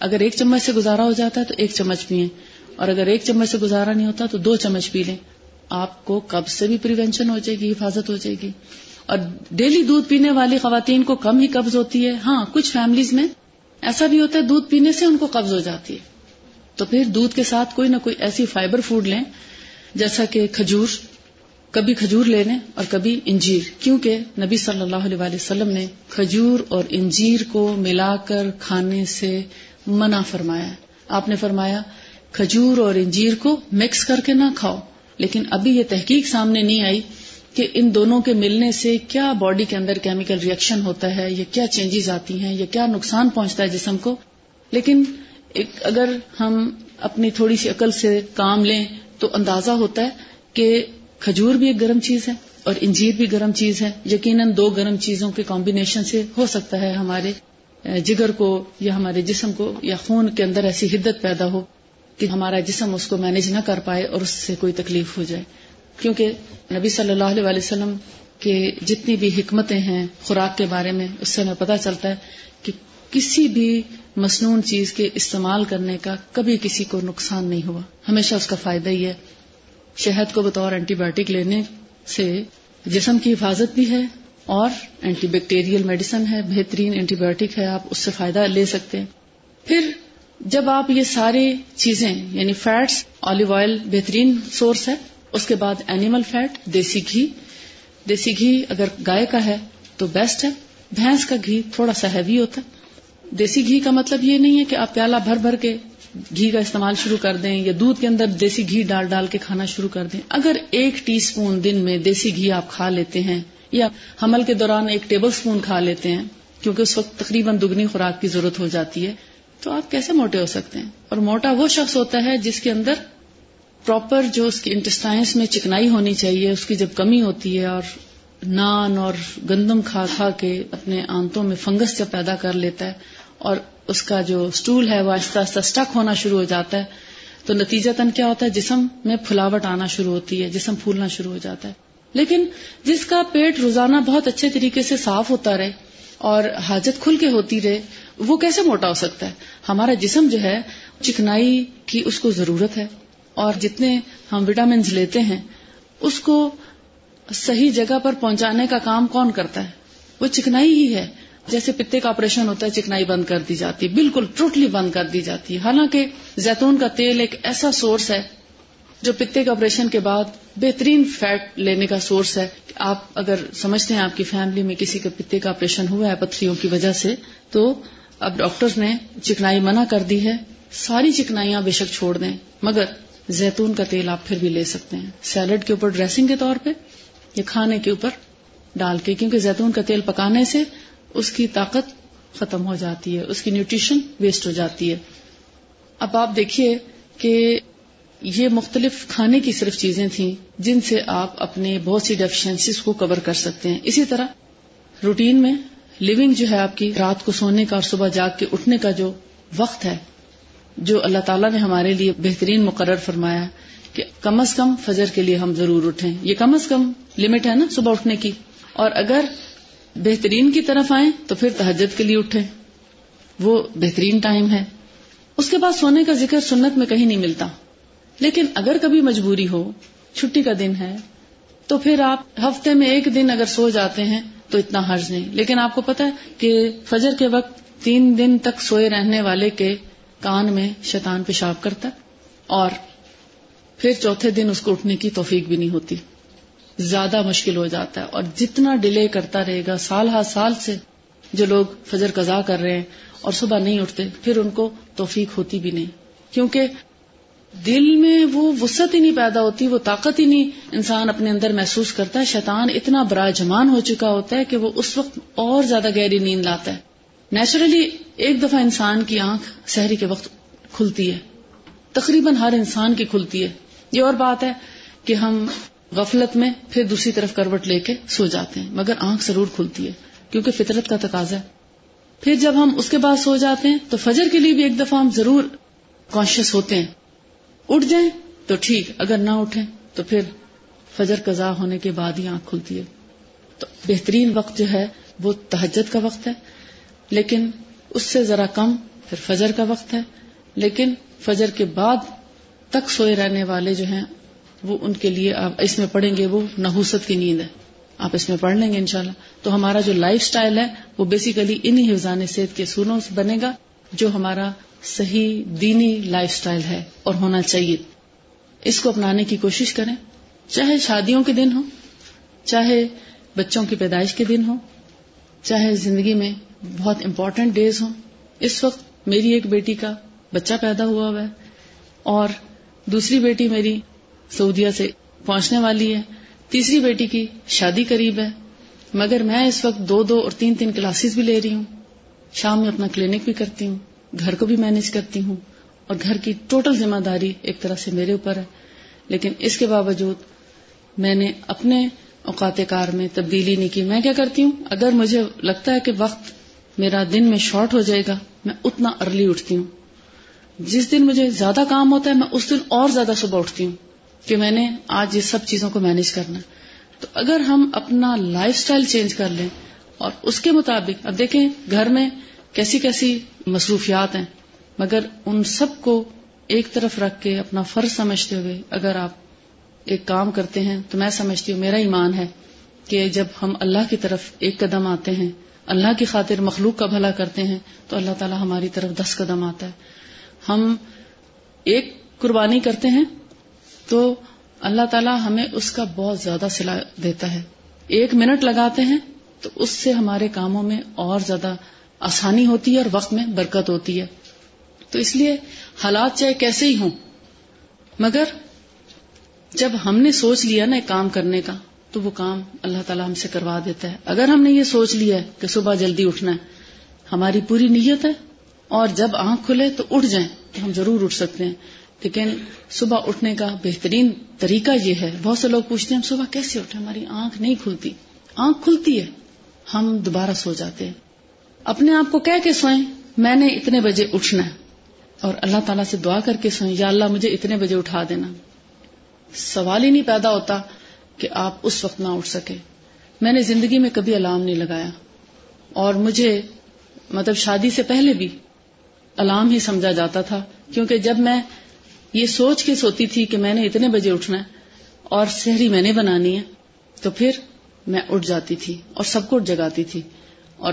اگر ایک چمچ سے گزارا ہو جاتا ہے تو ایک چمچ پیئیں۔ اور اگر ایک چمچ سے گزارا نہیں ہوتا تو دو چمچ پی لیں۔ آپ کو قبض سے بھی پریونشن ہو جائے گی، حفاظت ہو جائے گی۔ اور ڈیلی دودھ پینے والی خواتین کو کم ہی قبض ہوتی ہے۔ ہاں کچھ فیملیز میں ایسا بھی ہوتا ہے دودھ پینے سے ان کو قبض ہو جاتی ہے۔ تو پھر دودھ کے ساتھ کوئی نہ کوئی ایسی فائبر فوڈ لیں، جیسا کہ کھجور، کبھی کھجور لے لیں اور کبھی انجیر۔ کیونکہ نبی صلی اللہ علیہ وسلم نے کھجور اور انجیر کو ملا کر کھانے سے منع فرمایا۔ آپ نے فرمایا، کھجور اور انجیر کو مکس کر کے نہ کھاؤ۔ لیکن ابھی یہ تحقیق سامنے نہیں آئی۔ کہ ان دونوں کے ملنے سے کیا باڈی کے اندر کیمیکل ریئیکشن ہوتا ہے، یا کیا چینجز آتی ہیں، یا کیا نقصان پہنچتا ہے جسم کو؟ لیکن ایک اگر ہم اپنی تھوڑی سی عقل سے کام لیں تو اندازہ ہوتا ہے کہ کھجور بھی ایک گرم چیز ہے اور انجیر بھی گرم چیز ہے۔ یقیناً دو گرم چیزوں کے کمبینیشن سے ہو سکتا ہے ہمارے جگر کو، یا ہمارے جسم کو، یا خون کے اندر ایسی حدت پیدا ہو کہ ہمارا جسم اس کو مینج نہ کر پائے اور اس سے کوئی تکلیف ہو جائے۔ کیونکہ نبی صلی اللہ علیہ وسلم کے جتنی بھی حکمتیں ہیں خوراک کے بارے میں، اس سے ہمیں پتہ چلتا ہے کہ کسی بھی مصنون چیز کے استعمال کرنے کا کبھی کسی کو نقصان نہیں ہوا۔ ہمیشہ اس کا فائدہ ہی ہے۔ شہد کو بطور اینٹی بایوٹک لینے سے جسم کی حفاظت بھی ہے اور اینٹی بیکٹیریل میڈیسن ہے، بہترین اینٹی بایوٹک ہے، آپ اس سے فائدہ لے سکتے ہیں۔ پھر جب آپ یہ ساری چیزیں یعنی فیٹس آلیو آئل بہترین سورس ہے اس کے بعد اینیمل فیٹ دیسی گھی. دیسی گھی اگر گائے کا ہے تو بیسٹ ہے. بھینس کا گھی تھوڑا سا ہیوی ہوتا. ہے دیسی گھی کا مطلب یہ نہیں ہے کہ آپ پیالہ بھر بھر کے گھی کا استعمال شروع کر دیں یا دودھ کے اندر دیسی گھی ڈال ڈال کے کھانا شروع کر دیں. اگر ایک ٹی اسپون دن میں دیسی گھی آپ کھا لیتے ہیں یا حمل کے دوران ایک ٹیبل اسپون کھا لیتے ہیں کیونکہ اس وقت تقریباً دگنی خوراک کی ضرورت ہو جاتی ہے، تو آپ کیسے موٹے ہو سکتے ہیں؟ اور موٹا وہ شخص ہوتا ہے جس کے اندر پراپر جو اس کی انٹسٹائنس میں چکنائی ہونی چاہیے، اس کی جب کمی ہوتی ہے اور نان اور گندم کھا کھا کے اپنے آنتوں میں فنگس جب پیدا کر لیتا ہے اور اس کا جو اسٹول ہے وہ آہستہ آہستہ اسٹک ہونا شروع ہو جاتا ہے، تو نتیجہ تن کیا ہوتا ہے؟ جسم میں پھلاوٹ آنا شروع ہوتی ہے، جسم پھولنا شروع ہو جاتا ہے۔ لیکن جس کا پیٹ روزانہ بہت اچھے طریقے سے صاف ہوتا رہے اور حاجت کھل کے ہوتی رہے، وہ کیسے موٹا ہو سکتا ہے؟ ہمارا جسم جو ہے، چکنائی کی اس کو ضرورت ہے۔ اور جتنے ہم وٹامنز لیتے ہیں، اس کو صحیح جگہ پر پہنچانے کا کام کون کرتا ہے؟ وہ چکنائی ہی ہے۔ جیسے پتے کا آپریشن ہوتا ہے، چکنائی بند کر دی جاتی ہے بالکل ٹوٹلی بند کر دی جاتی۔ ہے حالانکہ زیتون کا تیل ایک ایسا سورس ہے جو پتے کا آپریشن کے بعد بہترین فیٹ لینے کا سورس ہے۔ آپ اگر سمجھتے ہیں، آپ کی فیملی میں کسی کے پتے کا آپریشن ہوا ہے پتھریوں کی وجہ سے، تو اب ڈاکٹر نے چکنائی منع کر دی ہے۔ ساری چکنائیاں بے شک چھوڑ دیں۔ مگر زیتون کا تیل آپ پھر بھی لے سکتے ہیں۔ سیلڈ کے اوپر ڈریسنگ کے طور پہ یا کھانے کے اوپر ڈال کے، کیونکہ زیتون کا تیل پکانے سے اس کی طاقت ختم ہو جاتی ہے، اس کی نیوٹریشن ویسٹ ہو جاتی ہے۔ اب آپ دیکھیے کہ یہ مختلف کھانے کی صرف چیزیں تھیں جن سے آپ اپنے بہت سی ڈیفیشنسیز کو کور کر سکتے ہیں۔ اسی طرح روٹین میں لیونگ جو ہے آپ کی رات کو سونے کا اور صبح جاگ کے اٹھنے کا جو وقت ہے جو اللہ تعالیٰ نے ہمارے لیے بہترین مقرر فرمایا کہ کم از کم فجر کے لیے ہم ضرور اٹھیں۔ یہ کم از کم لمٹ ہے نا صبح اٹھنے کی۔ اور اگر بہترین کی طرف آئیں تو پھر تہجد کے لیے اٹھیں۔ وہ بہترین ٹائم ہے۔ اس کے بعد سونے کا ذکر سنت میں کہیں نہیں ملتا۔ لیکن اگر کبھی مجبوری ہو، چھٹی کا دن ہے، تو پھر آپ ہفتے میں ایک دن اگر سو جاتے ہیں تو اتنا حرض نہیں۔ لیکن آپ کو پتا ہے کہ فجر کے وقت تین دن تک سوئے رہنے والے کے کان میں شیطان پیشاب کرتا اور پھر چوتھے دن اس کو اٹھنے کی توفیق بھی نہیں ہوتی۔ زیادہ مشکل ہو جاتا ہے اور جتنا ڈیلے کرتا رہے گا سال ہر سال سے جو لوگ فجر قضا کر رہے ہیں اور صبح نہیں اٹھتے، پھر ان کو توفیق ہوتی بھی نہیں۔ کیونکہ دل میں وہ وسط ہی نہیں پیدا ہوتی، وہ طاقت ہی نہیں انسان اپنے اندر محسوس کرتا ہے۔ شیطان اتنا برا جمان ہو چکا ہوتا ہے کہ وہ اس وقت اور زیادہ گہری نیند لاتا ہے۔ نیچرلی ایک دفعہ انسان کی آنکھ سحری کے وقت کھلتی ہے۔ تقریباً ہر انسان کی کھلتی ہے۔ یہ اور بات ہے کہ ہم غفلت میں پھر دوسری طرف کروٹ لے کے سو جاتے ہیں، مگر آنکھ ضرور کھلتی ہے، کیونکہ فطرت کا تقاضا ہے۔ پھر جب ہم اس کے بعد سو جاتے ہیں، تو فجر کے لیے بھی ایک دفعہ ہم ضرور کانشیس ہوتے ہیں۔ اٹھ جائیں تو ٹھیک، اگر نہ اٹھیں تو پھر فجر قضا ہونے کے بعد ہی آنکھ کھلتی ہے۔ تو بہترین وقت جو ہے، وہ تہجد کا وقت ہے۔ لیکن اس سے ذرا کم پھر فجر کا وقت ہے، لیکن فجر کے بعد تک سوئے رہنے والے جو ہیں، وہ ان کے لیے آپ اس میں پڑھیں گے، وہ نحوست کی نیند ہے۔ آپ اس میں پڑھ لیں گے انشاءاللہ۔ تو ہمارا جو لائف سٹائل ہے، وہ بیسیکلی انہی حفظان صحت کے سوروں سے بنے گا، جو ہمارا صحیح دینی لائف سٹائل ہے اور ہونا چاہیے۔ اس کو اپنانے کی کوشش کریں۔ چاہے شادیوں کے دن ہو چاہے بچوں کی پیدائش کے دن ہو چاہے زندگی میں بہت امپورٹنٹ ڈیز ہوں۔ اس وقت میری ایک بیٹی کا بچہ پیدا ہوا ہوا ہے اور دوسری بیٹی میری سعودیہ سے پہنچنے والی ہے۔ تیسری بیٹی کی شادی قریب ہے۔ مگر میں اس وقت دو دو اور تین تین کلاسز بھی لے رہی ہوں۔ شام میں اپنا کلینک بھی کرتی ہوں۔ گھر کو بھی مینج کرتی ہوں۔ اور گھر کی ٹوٹل ذمہ داری ایک طرح سے میرے اوپر ہے۔ لیکن اس کے باوجود میں نے اپنے اوقات کار میں تبدیلی نہیں کی۔ میں کیا کرتی ہوں؟ اگر مجھے لگتا ہے کہ وقت میرا دن میں شارٹ ہو جائے گا، میں اتنا ارلی اٹھتی ہوں۔ جس دن مجھے زیادہ کام ہوتا ہے، میں اس دن اور زیادہ صبح اٹھتی ہوں کہ میں نے آج یہ سب چیزوں کو مینج کرنا۔ تو اگر ہم اپنا لائف سٹائل چینج کر لیں اور اس کے مطابق، اب دیکھیں گھر میں کیسی کیسی مصروفیات ہیں، مگر ان سب کو ایک طرف رکھ کے اپنا فرض سمجھتے ہوئے اگر آپ ایک کام کرتے ہیں تو میں سمجھتی ہوں میرا ایمان ہے کہ جب ہم اللہ کی طرف ایک قدم آتے ہیں اللہ کی خاطر مخلوق کا بھلا کرتے ہیں تو اللہ تعالیٰ ہماری طرف دس قدم آتا ہے۔ ہم ایک قربانی کرتے ہیں تو اللہ تعالیٰ ہمیں اس کا بہت زیادہ سلا دیتا ہے۔ ایک منٹ لگاتے ہیں تو اس سے ہمارے کاموں میں اور زیادہ آسانی ہوتی ہے اور وقت میں برکت ہوتی ہے۔ تو اس لیے حالات چاہے کیسے ہی ہوں، مگر جب ہم نے سوچ لیا نا ایک کام کرنے کا تو وہ کام اللہ تعالیٰ ہم سے کروا دیتا ہے۔ اگر ہم نے یہ سوچ لیا کہ صبح جلدی اٹھنا ہے، ہماری پوری نیت ہے اور جب آنکھ کھلے تو اٹھ جائیں، تو ہم ضرور اٹھ سکتے ہیں۔ لیکن صبح اٹھنے کا بہترین طریقہ یہ ہے۔ بہت سے لوگ پوچھتے ہیں، ہم صبح کیسے اٹھے ہماری آنکھ نہیں کھلتی۔ آنکھ کھلتی ہے، ہم دوبارہ سو جاتے ہیں۔ اپنے آپ کو کہہ کے سوئیں، میں نے اتنے بجے اٹھنا ہے۔ اور اللہ تعالیٰ سے دعا کر کے سوئیں، یا اللہ مجھے اتنے بجے اٹھا دینا۔ سوال ہی نہیں پیدا ہوتا۔ کہ آپ اس وقت نہ اٹھ سکے میں نے زندگی میں کبھی الارم نہیں لگایا۔ اور مجھے مطلب شادی سے پہلے بھی الارم ہی سمجھا جاتا تھا، کیونکہ جب میں یہ سوچ کے سوتی تھی کہ میں نے اتنے بجے اٹھنا ہے اور شہری میں نے بنانی ہے، تو پھر میں اٹھ جاتی تھی اور سب کو اٹھ جگاتی تھی۔ اور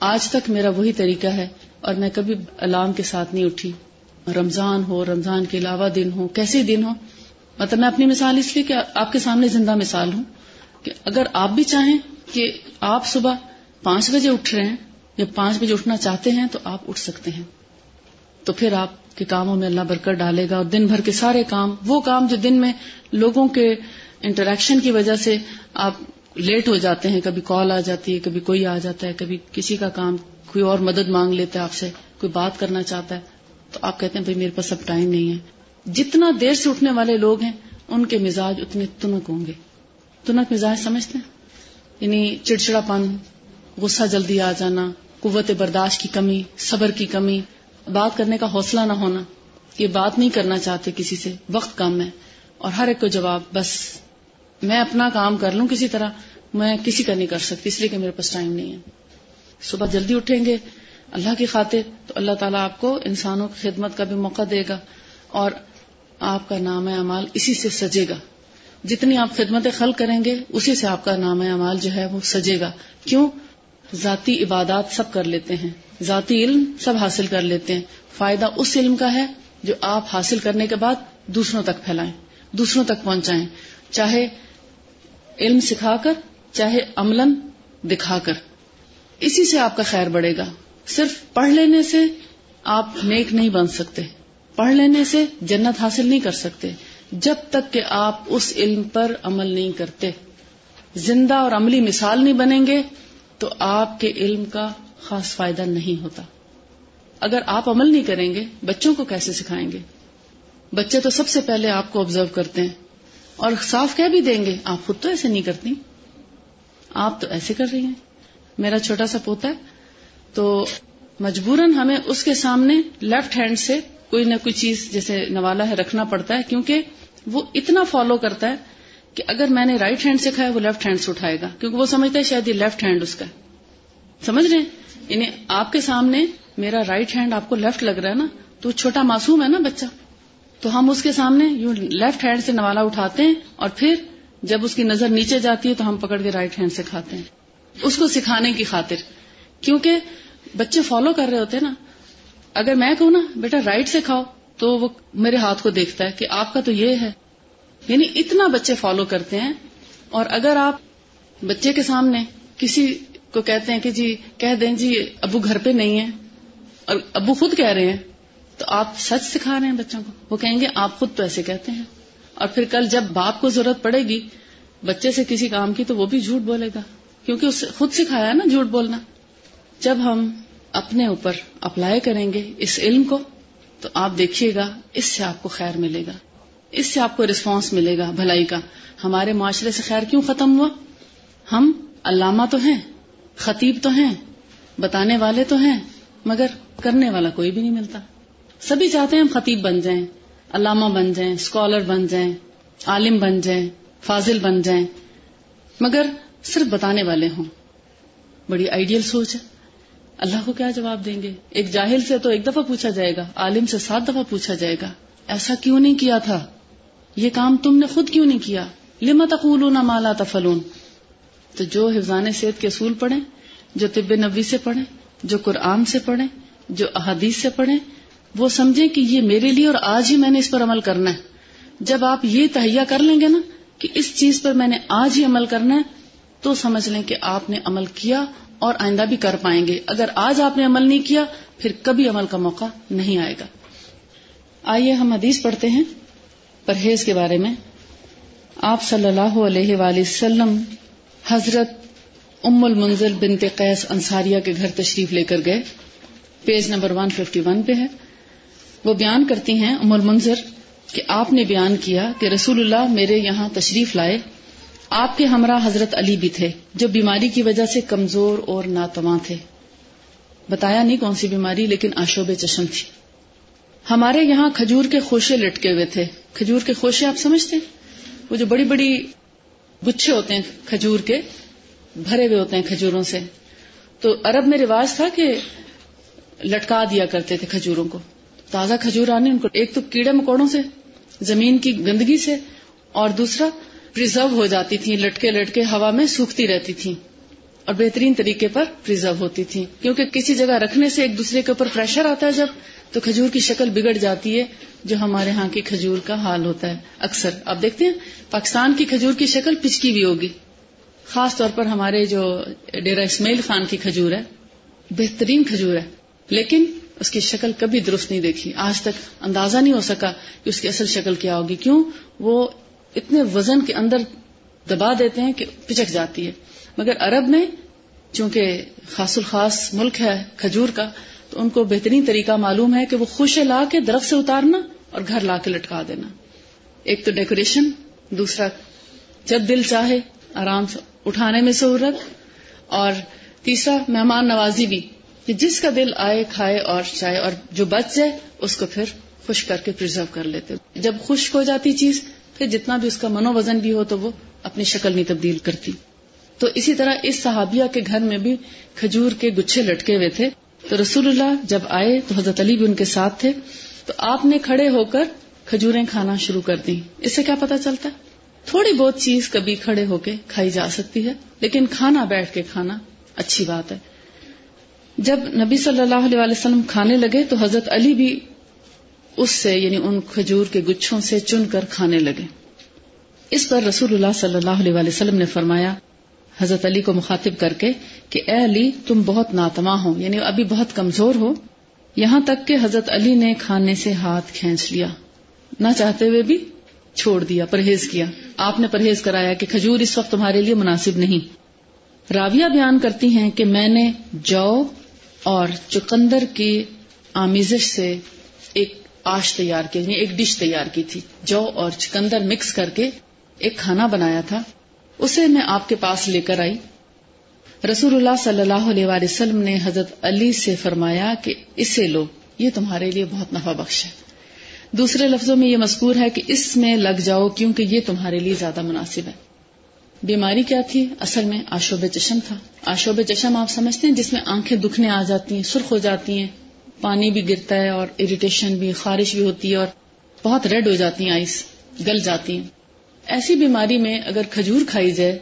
آج تک میرا وہی طریقہ ہے اور میں کبھی الارم کے ساتھ نہیں اٹھی۔ رمضان ہو، رمضان کے علاوہ دن ہو کیسے دن ہو مطلب میں اپنی مثال اس لیے کہ آپ کے سامنے زندہ مثال ہوں کہ اگر آپ بھی چاہیں کہ آپ صبح پانچ بجے اٹھ رہے ہیں یا پانچ بجے اٹھنا چاہتے ہیں تو آپ اٹھ سکتے ہیں۔ تو پھر آپ کے کاموں میں اللہ برکت ڈالے گا اور دن بھر کے سارے کام، وہ کام جو دن میں لوگوں کے انٹریکشن کی وجہ سے آپ لیٹ ہو جاتے ہیں، کبھی کال آ جاتی ہے، کبھی کوئی آ جاتا ہے، کبھی کسی کا کام، کوئی اور مدد مانگ لیتا ہے، آپ سے کوئی بات کرنا چاہتا ہے، تو آپ کہتے ہیں بھائی میرے پاس اب ٹائم نہیں ہے۔ جتنا دیر سے اٹھنے والے لوگ ہیں، ان کے مزاج اتنے تنک ہوں گے۔ تنک مزاج سمجھتے ہیں؟ یعنی چڑچڑا پن غصہ جلدی آ جانا، قوت برداشت کی کمی، صبر کی کمی، بات کرنے کا حوصلہ نہ ہونا۔ یہ بات نہیں کرنا چاہتے کسی سے۔ وقت کم ہے۔ اور ہر ایک کو جواب، بس میں اپنا کام کر لوں کسی طرح، میں کسی کا نہیں کر سکتی، اس لیے کہ میرے پاس ٹائم نہیں ہے۔ صبح جلدی اٹھیں گے، اللہ کی خاطر، تو اللہ تعالیٰ آپ کو انسانوں کی خدمت کا بھی موقع دے گا۔ اور آپ کا نام اعمال اسی سے سجے گا۔ جتنی آپ خدمت خل کریں گے، اسی سے آپ کا نام اعمال جو ہے وہ سجے گا۔ کیوں؟ ذاتی عبادات سب کر لیتے ہیں۔ ذاتی علم سب حاصل کر لیتے ہیں۔ فائدہ اس علم کا ہے جو آپ حاصل کرنے کے بعد دوسروں تک پھیلائیں، دوسروں تک پہنچائیں۔ چاہے علم سکھا کر، چاہے عملاً دکھا کر۔ اسی سے آپ کا خیر بڑھے گا۔ صرف پڑھ لینے سے آپ نیک نہیں بن سکتے۔ پڑھ لینے سے جنت حاصل نہیں کر سکتے، جب تک کہ آپ اس علم پر عمل نہیں کرتے۔ زندہ اور عملی مثال نہیں بنیں گے تو آپ کے علم کا خاص فائدہ نہیں ہوتا۔ اگر آپ عمل نہیں کریں گے، بچوں کو کیسے سکھائیں گے؟ بچے تو سب سے پہلے آپ کو آبزرو کرتے ہیں۔ اور صاف کہہ بھی دیں گے، آپ خود تو ایسے نہیں کرتی۔ آپ تو ایسے کر رہی ہیں۔ میرا چھوٹا سا پوتا ہے، تو مجبوراً ہمیں اس کے سامنے لیفٹ ہینڈ سے کوئی نہ کوئی چیز جیسے نوالا ہے، رکھنا پڑتا ہے، کیونکہ وہ اتنا فالو کرتا ہے کہ اگر میں نے رائٹ ہینڈ سے کھایا، وہ لیفٹ ہینڈ سے اٹھائے گا، کیونکہ وہ سمجھتا ہے شاید یہ لیفٹ ہینڈ اس کا سمجھ رہے ہیں؟ یعنی آپ کے سامنے میرا رائٹ ہینڈ آپ کو لیفٹ لگ رہا ہے نا، تو چھوٹا معصوم ہے نا بچہ۔ تو ہم اس کے سامنے یوں لیفٹ ہینڈ سے نوالا اٹھاتے ہیں اور پھر جب اس کی نظر نیچے جاتی ہے تو ہم پکڑ کے رائٹ ہینڈ سے کھاتے ہیں۔ اس کو سکھانے کی خاطر، کیونکہ بچے فالو کر رہے ہوتے نا اگر میں کہوں نا، بیٹا رائٹ سے کھاؤ، تو وہ میرے ہاتھ کو دیکھتا ہے کہ آپ کا تو یہ ہے۔ یعنی اتنا بچے فالو کرتے ہیں اور اگر آپ بچے کے سامنے کسی کو کہتے ہیں کہ جی کہہ دیں جی ابو گھر پہ نہیں ہے اور ابو خود کہہ رہے ہیں، تو آپ سچ سکھا رہے ہیں بچوں کو۔ وہ کہیں گے، آپ خود تو ایسے کہتے ہیں۔ اور پھر کل جب باپ کو ضرورت پڑے گی بچے سے کسی کام کی تو وہ بھی جھوٹ بولے گا۔ کیونکہ اس خود سکھایا نا جھوٹ بولنا۔ جب ہم اپنے اوپر اپلائی کریں گے اس علم کو، تو آپ دیکھیے گا، اس سے آپ کو خیر ملے گا۔ اس سے آپ کو رسپانس ملے گا بھلائی کا۔ ہمارے معاشرے سے خیر کیوں ختم ہوا؟ ہم علامہ تو ہیں، خطیب تو ہیں، بتانے والے تو ہیں، مگر کرنے والا کوئی بھی نہیں ملتا۔ سبھی چاہتے ہیں ہم خطیب بن جائیں، علامہ بن جائیں اسکالر بن جائیں، عالم بن جائیں، فاضل بن جائیں، مگر صرف بتانے والے ہوں۔ بڑی آئیڈیل سوچ ہے۔ اللہ کو کیا جواب دیں گے؟ ایک جاہل سے تو ایک دفعہ پوچھا جائے گا، عالم سے سات دفعہ پوچھا جائے گا، ایسا کیوں نہیں کیا تھا؟ یہ کام تم نے خود کیوں نہیں کیا؟ لما تقولون مالا تفلون تو جو حفظان صحت کے اصول پڑھیں، جو طب نبی سے پڑھیں، جو قرآن سے پڑھیں، جو احادیث سے پڑھیں، وہ سمجھیں کہ یہ میرے لیے اور آج ہی میں نے اس پر عمل کرنا ہے۔ جب آپ یہ تہیا کر لیں گے نا کہ اس چیز پر میں نے آج ہی عمل کرنا ہے، تو سمجھ لیں کہ آپ نے عمل کیا اور آئندہ بھی کر پائیں گے۔ اگر آج آپ نے عمل نہیں کیا، پھر کبھی عمل کا موقع نہیں آئے گا۔ آئیے ہم حدیث پڑھتے ہیں پرہیز کے بارے میں۔ آپ صلی اللہ علیہ وآلہ وسلم حضرت ام المنزل بنت قیس انصاریہ کے گھر تشریف لے کر گئے۔ پیج نمبر 151 پہ ہے۔ وہ بیان کرتی ہیں ام المنظر کہ آپ نے بیان کیا کہ رسول اللہ میرے یہاں تشریف لائے۔ آپ کے ہمراہ حضرت علی بھی تھے، جو بیماری کی وجہ سے کمزور اور ناتواں تھے۔ بتایا نہیں کون سی بیماری، لیکن آشوب چشم تھی۔ ہمارے یہاں کھجور کے خوشے لٹکے ہوئے تھے۔ کھجور کے خوشے آپ سمجھتے؟ وہ جو بڑی بڑی گچھے ہوتے ہیں کھجور کے، بھرے ہوئے ہوتے ہیں کھجوروں سے۔ تو عرب میں رواج تھا کہ لٹکا دیا کرتے تھے کھجوروں کو۔ تازہ کھجور آنے ان کو، ایک تو کیڑے مکوڑوں سے، زمین کی گندگی سے، اور دوسرا پرزرو ہو جاتی تھی لٹکے لٹکے ہوا میں سوکھتی رہتی تھی اور بہترین طریقے پر پرزرو ہوتی تھی کیونکہ کسی جگہ رکھنے سے ایک دوسرے کے اوپر پریشر آتا ہے، جب تو کھجور کی شکل بگڑ جاتی ہے، جو ہمارے ہاں کی کھجور کا حال ہوتا ہے۔ اکثر، آپ دیکھتے ہیں، پاکستان کی کھجور کی شکل پچکی بھی ہوگی۔ خاص طور پر ہمارے جو ڈیرا اسماعیل خان کی کھجور ہے، بہترین کھجور ہے۔ لیکن اس کی شکل کبھی درست نہیں دیکھی۔ آج تک اندازہ نہیں ہو سکا کہ اس کی اصل شکل کیا ہوگی۔ کیوں؟ وہ اتنے وزن کے اندر دبا دیتے ہیں کہ پچک جاتی ہے۔ مگر عرب میں چونکہ خاص الخاص ملک ہے کھجور کا، تو ان کو بہترین طریقہ معلوم ہے کہ وہ خوش لا کے درخت سے اتارنا اور گھر لا کے لٹکا دینا۔ ایک تو ڈیکوریشن، دوسرا جب دل چاہے آرام سے اٹھانے میں سہولت اور تیسرا مہمان نوازی بھی، کہ جس کا دل آئے، کھائے اور چاہے اور جو بچ جائے، اس کو پھر خوش کر کے پرزرو کر لیتے۔ جب خشک ہو جاتی چیز پھر جتنا بھی اس کا منو وزن بھی ہو تو وہ اپنی شکل نہیں تبدیل کرتی۔ تو اسی طرح اس صحابیہ کے گھر میں بھی کھجور کے گچھے لٹکے ہوئے تھے۔ تو رسول اللہ جب آئے تو حضرت علی بھی ان کے ساتھ تھے۔ تو آپ نے کھڑے ہو کر کھجوریں کھانا شروع کر دی اس سے کیا پتا چلتا؟ ہے تھوڑی بہت چیز کبھی کھڑے ہو کے کھائی جا سکتی ہے، لیکن کھانا بیٹھ کے کھانا اچھی بات ہے۔ جب نبی صلی اللہ علیہ وسلم کھانے لگے تو حضرت علی بھی اس سے یعنی ان کھجور کے گچھوں سے چن کر کھانے لگے۔ اس پر رسول اللہ صلی اللہ علیہ وسلم نے فرمایا، حضرت علی کو مخاطب کر کے کہ اے علی، تم بہت ناتما ہو یعنی ابھی بہت کمزور ہو۔ یہاں تک کہ حضرت علی نے کھانے سے ہاتھ کھینچ لیا۔ نہ چاہتے ہوئے بھی چھوڑ دیا، پرہیز کیا۔ آپ نے پرہیز کرایا کہ کھجور اس وقت تمہارے لیے مناسب نہیں۔ راویہ بیان کرتی ہیں کہ میں نے جو اور چکندر کی آمیزش سے ایک آش تیار کی یعنی ایک ڈش تیار کی تھی، جو اور چکندر مکس کر کے ایک کھانا بنایا تھا۔ اسے میں آپ کے پاس لے کر آئی۔ رسول اللہ صلی اللہ علیہ وسلم نے حضرت علی سے فرمایا کہ اسے لو، یہ تمہارے لیے بہت نفع بخش ہے۔ دوسرے لفظوں میں یہ مذکور ہے کہ اس میں لگ جاؤ کیونکہ یہ تمہارے لیے زیادہ مناسب ہے۔ بیماری کیا تھی؟ اصل میں آشوب چشم تھا۔ آشوب چشم آپ سمجھتے ہیں، جس میں آنکھیں دکھنے آ جاتی ہیں، سرخ ہو جاتی ہیں۔ پانی بھی گرتا ہے اور اریٹیشن بھی، خارش بھی ہوتی ہے اور بہت ریڈ ہو جاتی ہیں آئس گل جاتی ہیں۔ ایسی بیماری میں اگر کھجور کھائی جائے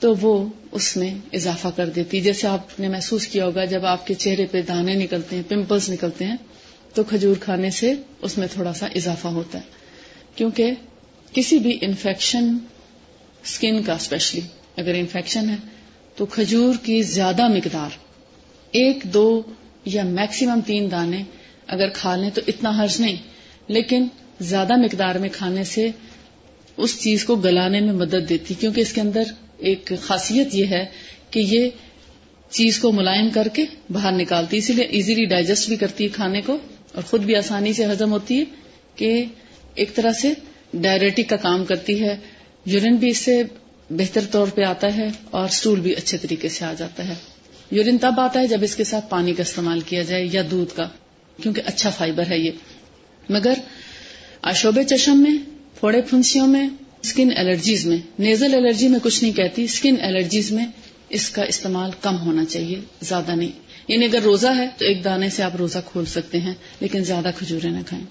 تو وہ اس میں اضافہ کر دیتی جیسے آپ نے محسوس کیا ہوگا، جب آپ کے چہرے پہ دانے نکلتے ہیں پمپلس نکلتے ہیں، تو کھجور کھانے سے اس میں تھوڑا سا اضافہ ہوتا ہے۔ کیونکہ کسی بھی انفیکشن اسکن کا اسپیشلی اگر انفیکشن ہے تو کھجور کی زیادہ مقدار ایک دو یا میکسیمم تین دانے اگر کھا لیں تو اتنا حرج نہیں۔ لیکن زیادہ مقدار میں کھانے سے اس چیز کو گلانے میں مدد دیتی، کیونکہ اس کے اندر ایک خاصیت یہ ہے کہ یہ چیز کو ملائم کر کے باہر نکالتی، اسی لیے ایزیلی ڈائجسٹ بھی کرتی ہے کھانے کو، اور خود بھی آسانی سے ہزم ہوتی ہے کہ ایک طرح سے ڈائریٹک کا کام کرتی ہے۔ یورین بھی اس سے بہتر طور پہ آتا ہے اور سٹول بھی اچھے طریقے سے آ جاتا ہے۔ یورین تب آتا ہے جب اس کے ساتھ پانی کا استعمال کیا جائے یا دودھ کا، کیونکہ اچھا فائبر ہے یہ۔ مگر آشوب چشم میں، پھوڑے پھنسیوں میں اسکن الرجیز میں، نیزل الرجی میں کچھ نہیں کہتی اسکن الرجیز میں اس کا استعمال کم ہونا چاہیے، زیادہ نہیں۔ یعنی اگر روزہ ہے تو ایک دانے سے آپ روزہ کھول سکتے ہیں، لیکن زیادہ کھجورے نہ کھائیں۔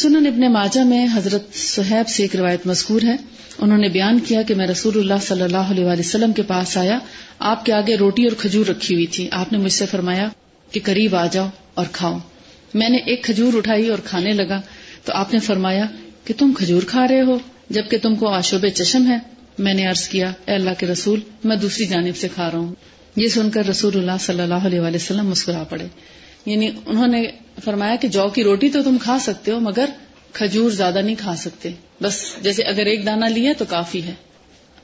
سنن ابن ماجہ میں حضرت صہیب سے ایک روایت مذکور ہے۔ انہوں نے بیان کیا کہ میں رسول اللہ صلی اللہ علیہ وسلم کے پاس آیا۔ آپ کے آگے روٹی اور کھجور رکھی ہوئی تھی۔ آپ نے مجھ سے فرمایا کہ قریب آ جاؤ اور کھاؤ۔ میں نے ایک کھجور اٹھائی اور کھانے لگا۔ تو آپ نے فرمایا کہ تم کھجور کھا رہے ہو، جبکہ تم کو آشوب چشم ہے۔ میں نے عرض کیا، اے اللہ کے رسول، میں دوسری جانب سے کھا رہا ہوں۔ یہ سن کر رسول اللہ صلی اللہ علیہ وسلم مسکرا پڑے۔ یعنی انہوں نے فرمایا کہ جو کی روٹی تو تم کھا سکتے ہو، مگر کھجور زیادہ نہیں کھا سکتے۔ بس جیسے اگر ایک دانہ لیا تو کافی ہے۔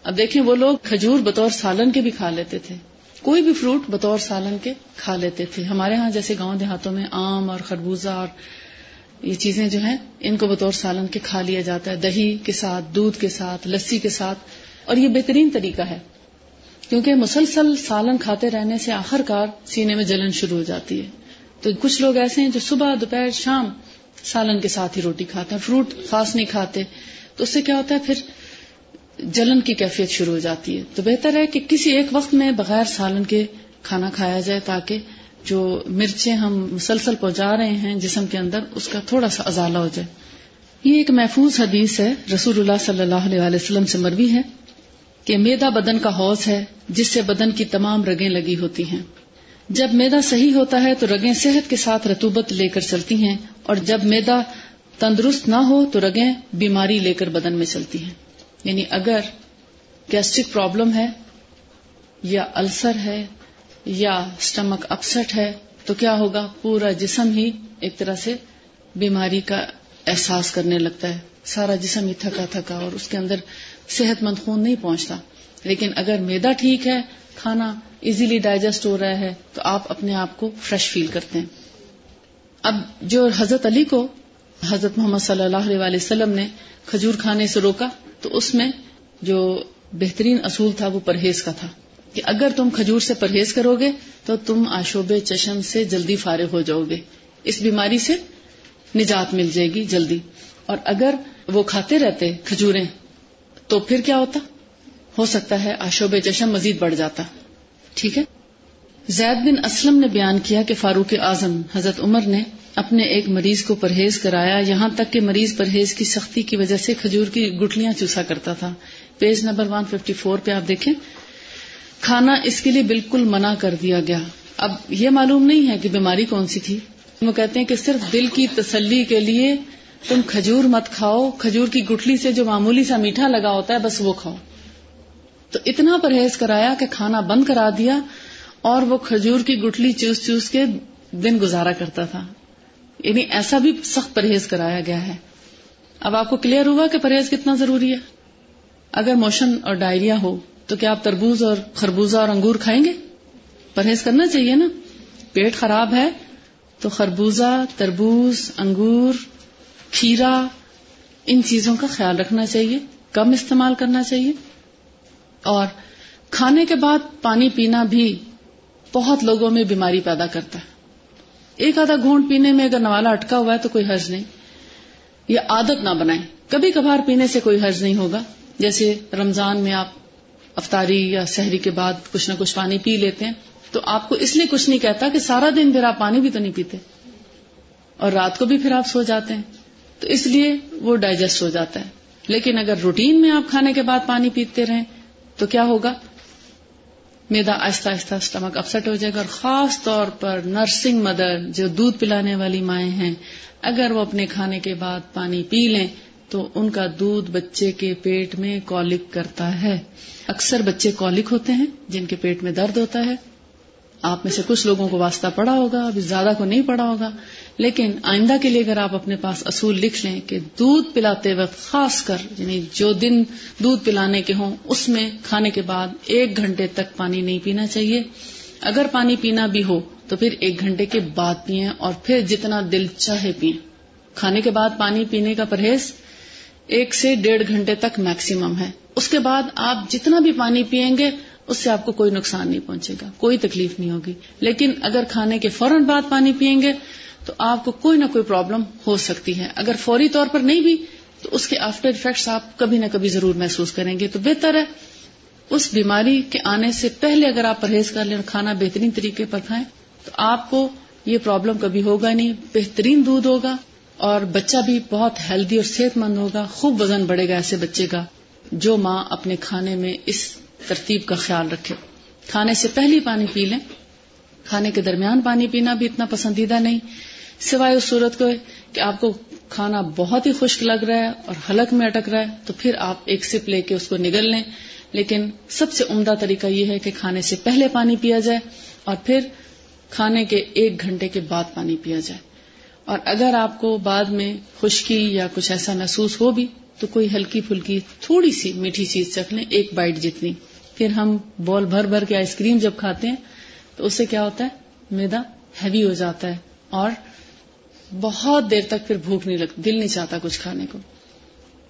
اب دیکھیں وہ لوگ کھجور بطور سالن کے بھی کھا لیتے تھے۔ کوئی بھی فروٹ بطور سالن کے کھا لیتے تھے۔ ہمارے ہاں جیسے گاؤں دیہاتوں میں آم اور خربوزہ اور یہ چیزیں جو ہیں، ان کو بطور سالن کے کھا لیا جاتا ہے۔ دہی کے ساتھ، دودھ کے ساتھ، لسی کے ساتھ۔ اور یہ بہترین طریقہ ہے۔ کیونکہ مسلسل سالن کھاتے رہنے سے آخر کار سینے میں جلن شروع ہو جاتی ہے۔ تو کچھ لوگ ایسے ہیں جو صبح، دوپہر، شام سالن کے ساتھ ہی روٹی کھاتے ہیں، فروٹ خاص نہیں کھاتے۔ تو اس سے کیا ہوتا ہے؟ پھر جلن کی کیفیت شروع ہو جاتی ہے۔ تو بہتر ہے کہ کسی ایک وقت میں بغیر سالن کے کھانا کھایا جائے تاکہ جو مرچیں ہم مسلسل پہنچا رہے ہیں جسم کے اندر، اس کا تھوڑا سا ازالہ ہو جائے۔ یہ ایک محفوظ حدیث ہے۔ رسول اللہ صلی اللہ علیہ وسلم سے مروی ہے کہ میدا بدن کا حوض ہے، جس سے بدن کی تمام رگیں لگی ہوتی ہیں۔ جب میدا صحیح ہوتا ہے تو رگیں صحت کے ساتھ رتوبت لے کر چلتی ہیں، اور جب میدا تندرست نہ ہو تو رگیں بیماری لے کر بدن میں چلتی ہیں۔ یعنی اگر گیسٹرک پرابلم ہے، یا السر ہے، یا اسٹمک اپسٹ ہے، تو کیا ہوگا؟ پورا جسم ہی ایک طرح سے بیماری کا احساس کرنے لگتا ہے۔ سارا جسم ہی تھکا تھکا اور اس کے اندر صحت مند خون نہیں پہنچتا۔ لیکن اگر میدا ٹھیک ہے، کھانا ایزیلی ڈائجسٹ ہو رہا ہے، تو آپ اپنے آپ کو فریش فیل کرتے ہیں۔ اب جو حضرت علی کو حضرت محمد صلی اللہ علیہ وسلم نے کھجور کھانے سے روکا، تو اس میں جو بہترین اصول تھا وہ پرہیز کا تھا۔ کہ اگر تم کھجور سے پرہیز کرو گے، تو تم آشوب چشم سے جلدی فارغ ہو جاؤ گے۔ اس بیماری سے نجات مل جائے گی جلدی۔ اور اگر وہ کھاتے رہتے کھجوریں، تو پھر کیا ہوتا؟ ہو سکتا ہے آشوب چشم مزید بڑھ جاتا۔ ٹھیک ہے؟ زید بن اسلم نے بیان کیا کہ فاروق اعظم حضرت عمر نے اپنے ایک مریض کو پرہیز کرایا، یہاں تک کہ مریض پرہیز کی سختی کی وجہ سے کھجور کی گٹلیاں چوسا کرتا تھا۔ پیج نمبر 154 پہ آپ دیکھیں۔ کھانا اس کے لیے بالکل منع کر دیا گیا۔ اب یہ معلوم نہیں ہے کہ بیماری کون سی تھی۔ وہ کہتے ہیں کہ صرف دل کی تسلی کے لیے تم کھجور مت کھاؤ، کھجور کی گٹلی سے جو معمولی سا میٹھا لگا ہوتا ہے، بس وہ کھاؤ۔ تو اتنا پرہیز کرایا کہ کھانا بند کرا دیا اور وہ کھجور کی گٹلی چوس چوس کے دن گزارا کرتا تھا۔ یعنی ایسا بھی سخت پرہیز کرایا گیا ہے۔ اب آپ کو کلیئر ہوا کہ پرہیز کتنا ضروری ہے؟ اگر موشن اور ڈائریا ہو تو کیا آپ تربوز اور خربوزہ اور انگور کھائیں گے؟ پرہیز کرنا چاہیے نا۔ پیٹ خراب ہے تو خربوزہ، تربوز، انگور، کھیرا، ان چیزوں کا خیال رکھنا چاہیے۔ کم استعمال کرنا چاہیے۔ اور کھانے کے بعد پانی پینا بھی بہت لوگوں میں بیماری پیدا کرتا ہے۔ ایک آدھا گھونٹ پینے میں اگر نوالا اٹکا ہوا ہے تو کوئی حرض نہیں۔ یا عادت نہ بنائیں۔ کبھی کبھار پینے سے کوئی حرض نہیں ہوگا۔ جیسے رمضان میں آپ افطاری یا سحری کے بعد کچھ نہ کچھ پانی پی لیتے ہیں، تو آپ کو اس لیے کچھ نہیں کہتا کہ سارا دن پھر آپ پانی بھی تو نہیں پیتے۔ اور رات کو بھی پھر آپ سو جاتے ہیں۔ تو اس لیے وہ ڈائجسٹ ہو جاتا ہے۔ لیکن اگر روٹین میں آپ کھانے کے بعد پانی پیتے رہیں تو کیا ہوگا؟ میدا آہستہ آہستہ اسٹمک اپسٹ ہو جائے گا اور خاص طور پر نرسنگ مدر جو دودھ پلانے والی مائیں ہیں، اگر وہ اپنے کھانے کے بعد پانی پی لیں تو ان کا دودھ بچے کے پیٹ میں کولک کرتا ہے۔ اکثر بچے کولک ہوتے ہیں، جن کے پیٹ میں درد ہوتا ہے۔ آپ میں سے کچھ لوگوں کو واسطہ پڑا ہوگا، ابھی زیادہ کو نہیں پڑا ہوگا۔ لیکن آئندہ کے لیے اگر آپ اپنے پاس اصول لکھ لیں کہ دودھ پلاتے وقت خاص کر یعنی جو دن دودھ پلانے کے ہوں، اس میں کھانے کے بعد ایک گھنٹے تک پانی نہیں پینا چاہیے۔ اگر پانی پینا بھی ہو، تو پھر ایک گھنٹے کے بعد پیئیں اور پھر جتنا دل چاہے پیئیں کھانے کے بعد پانی پینے کا پرہیز ایک سے ڈیڑھ گھنٹے تک میکسیمم ہے۔ اس کے بعد آپ جتنا بھی پانی پیئیں گے اس سے آپ کو کوئی نقصان نہیں پہنچے گا، کوئی تکلیف نہیں ہوگی۔ لیکن اگر کھانے کے فوراً بعد پانی پیئیں گے، تو آپ کو کوئی نہ کوئی پرابلم ہو سکتی ہے۔ اگر فوری طور پر نہیں بھی، تو اس کے آفٹر افیکٹس آپ کبھی نہ کبھی ضرور محسوس کریں گے۔ تو بہتر ہے، اس بیماری کے آنے سے پہلے اگر آپ پرہیز کر لیں اور کھانا بہترین طریقے پر کھائیں، تو آپ کو یہ پرابلم کبھی ہوگا نہیں۔ بہترین دودھ ہوگا اور بچہ بھی بہت ہیلدی اور صحت مند ہوگا، خوب وزن بڑھے گا ایسے بچے کا، جو ماں اپنے کھانے میں اس ترتیب کا خیال رکھے کھانے سے پہلے پانی پی لیں۔ کھانے کے درمیان پانی پینا بھی اتنا پسندیدہ نہیں۔ سوائے اس صورت کو کہ آپ کو کھانا بہت ہی خشک لگ رہا ہے اور حلق میں اٹک رہا ہے، تو پھر آپ ایک سپ لے کے اس کو نگل لیں۔ لیکن سب سے عمدہ طریقہ یہ ہے کہ کھانے سے پہلے پانی پیا جائے اور پھر کھانے کے ایک گھنٹے کے بعد پانی پیا جائے۔ اور اگر آپ کو بعد میں خشکی یا کچھ ایسا محسوس ہو بھی، تو کوئی ہلکی پھلکی تھوڑی سی میٹھی چیز چکھ لیں، ایک بائٹ جتنی۔ پھر ہم بال بھر بھر کے آئس کریم جب کھاتے ہیں، تو اس سے کیا ہوتا ہے؟ میدا ہیوی ہو جاتا ہے اور بہت دیر تک پھر بھوک نہیں لگتی دل نہیں چاہتا کچھ کھانے کو۔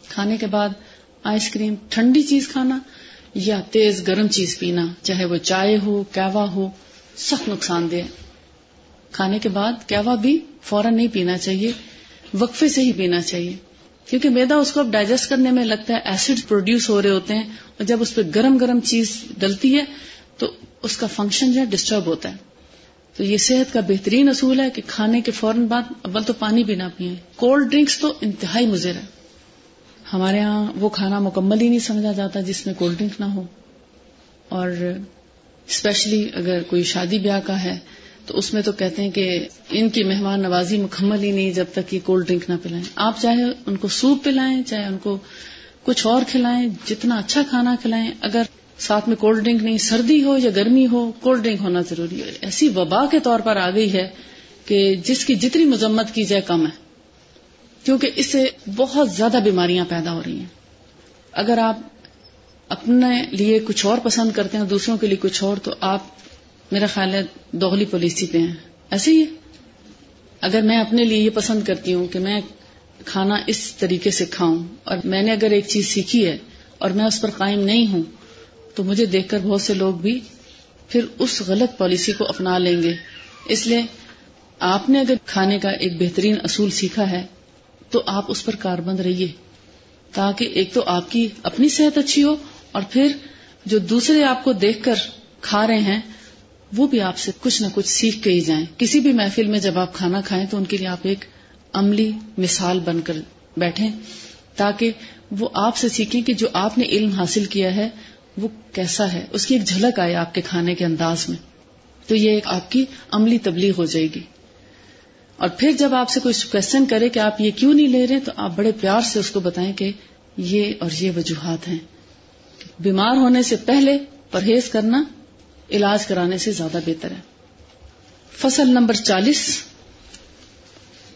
کھانے کے بعد آئس کریم، ٹھنڈی چیز کھانا یا تیز گرم چیز پینا، چاہے وہ چائے ہو، کیوا ہو، سخت نقصان دہ۔ کھانے کے بعد کیوا بھی فوراً نہیں پینا چاہیے، وقفے سے ہی پینا چاہیے۔ کیونکہ میدا اس کو اب ڈائجسٹ کرنے میں لگتا ہے ایسڈ پروڈیوس ہو رہے ہوتے ہیں، اور جب اس پہ گرم گرم چیز ڈلتی ہے تو اس کا فنکشن جو ہے ڈسٹرب ہوتا ہے۔ تو یہ صحت کا بہترین اصول ہے کہ کھانے کے فوراً بعد اول تو پانی بھی نہ پیئیں کولڈ ڈرنکس تو انتہائی مضر ہے ہمارے ہاں وہ کھانا مکمل ہی نہیں سمجھا جاتا جس میں کولڈ ڈرنک نہ ہو۔ اور اسپیشلی اگر کوئی شادی بیاہ کا ہے تو اس میں تو کہتے ہیں کہ ان کی مہمان نوازی مکمل ہی نہیں جب تک یہ کولڈ ڈرنک نہ پلائیں۔ آپ چاہے ان کو سوپ پلائیں، چاہے ان کو کچھ اور کھلائیں، جتنا اچھا کھانا کھلائیں، اگر ساتھ میں کولڈ ڈرنک نہیں، سردی ہو یا گرمی ہو، کولڈ ڈرنک ہونا ضروری ہے۔ ایسی وبا کے طور پر آ گئی ہے کہ جس کی جتنی مذمت کی جائے کم ہے، کیونکہ اس سے بہت زیادہ بیماریاں پیدا ہو رہی ہیں۔ اگر آپ اپنے لیے کچھ اور پسند کرتے ہیں، دوسروں کے لیے کچھ اور، تو آپ میرا خیال ہے دوغلی پالیسی پہ ہیں۔ ایسے ہی اگر میں اپنے لیے یہ پسند کرتی ہوں کہ میں کھانا اس طریقے سے کھاؤں اور میں نے اگر ایک چیز سیکھی ہے اور میں اس پر قائم نہیں ہوں، تو مجھے دیکھ کر بہت سے لوگ بھی پھر اس غلط پالیسی کو اپنا لیں گے۔ اس لیے آپ نے اگر کھانے کا ایک بہترین اصول سیکھا ہے، تو آپ اس پر کاربند رہیے۔ تاکہ ایک تو آپ کی اپنی صحت اچھی ہو اور پھر جو دوسرے آپ کو دیکھ کر کھا رہے ہیں وہ بھی آپ سے کچھ نہ کچھ سیکھ کے ہی جائیں۔ کسی بھی محفل میں جب آپ کھانا کھائیں تو ان کے لیے آپ ایک عملی مثال بن کر بیٹھیں تاکہ وہ آپ سے سیکھیں کہ جو آپ نے علم حاصل کیا ہے، وہ کیسا ہے۔ اس کی ایک جھلک آئے آپ کے کھانے کے انداز میں۔ تو یہ ایک آپ کی عملی تبلیغ ہو جائے گی۔ اور پھر جب آپ سے کوئی کوشچن کرے کہ آپ یہ کیوں نہیں لے رہے، تو آپ بڑے پیار سے اس کو بتائیں کہ یہ اور یہ وجوہات ہیں۔ بیمار ہونے سے پہلے پرہیز کرنا علاج کرانے سے زیادہ بہتر ہے۔ فصل نمبر چالیس،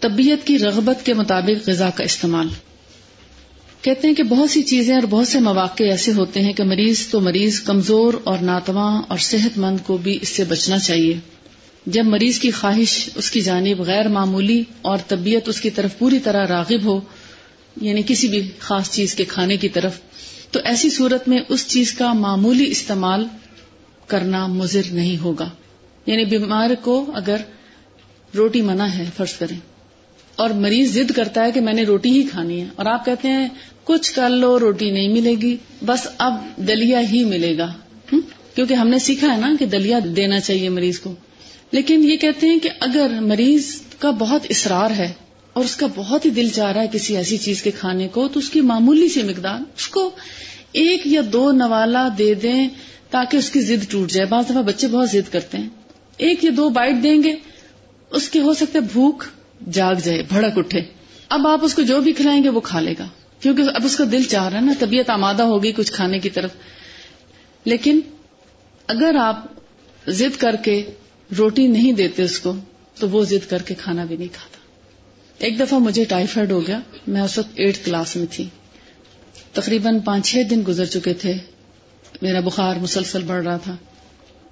طبیعت کی رغبت کے مطابق غذا کا استعمال۔ کہتے ہیں کہ بہت سی چیزیں اور بہت سے مواقع ایسے ہوتے ہیں کہ مریض تو مریض کمزور اور ناتواں اور صحت مند کو بھی اس سے بچنا چاہیے۔ جب مریض کی خواہش اس کی جانب غیر معمولی اور طبیعت اس کی طرف پوری طرح راغب ہو یعنی کسی بھی خاص چیز کے کھانے کی طرف، تو ایسی صورت میں اس چیز کا معمولی استعمال کرنا مضر نہیں ہوگا۔ یعنی بیمار کو اگر روٹی منع ہے، فرض کریں، اور مریض ضد کرتا ہے کہ میں نے روٹی ہی کھانی ہے، اور آپ کہتے ہیں کچھ کر لو، روٹی نہیں ملے گی، بس اب دلیا ہی ملے گا۔ کیونکہ ہم نے سیکھا ہے نا کہ دلیا دینا چاہیے مریض کو۔ لیکن یہ کہتے ہیں کہ اگر مریض کا بہت اصرار ہے اور اس کا بہت ہی دل چاہ رہا ہے کسی ایسی چیز کے کھانے کو، تو اس کی معمولی سی مقدار اس کو ایک یا دو نوالا دے دیں تاکہ اس کی ضد ٹوٹ جائے۔ بعض دفعہ بچے بہت ضد کرتے ہیں۔ ایک یا دو بائٹ دیں گے، اس کی ہو سکتا ہے بھوک جاگ جائے، بھڑک اٹھے۔ اب آپ اس کو جو بھی کھلائیں گے وہ کھا لے گا۔ کیونکہ اب اس کا دل چاہ رہا ہے نا، طبیعت آمادہ ہوگی کچھ کھانے کی طرف۔ لیکن اگر آپ ضد کر کے روٹی نہیں دیتے اس کو، تو وہ ضد کر کے کھانا بھی نہیں کھاتا۔ ایک دفعہ مجھے ٹائیفائڈ ہو گیا۔ میں اس وقت ایٹھ کلاس میں تھی۔ تقریباً پانچ چھ دن گزر چکے تھے۔ میرا بخار مسلسل بڑھ رہا تھا۔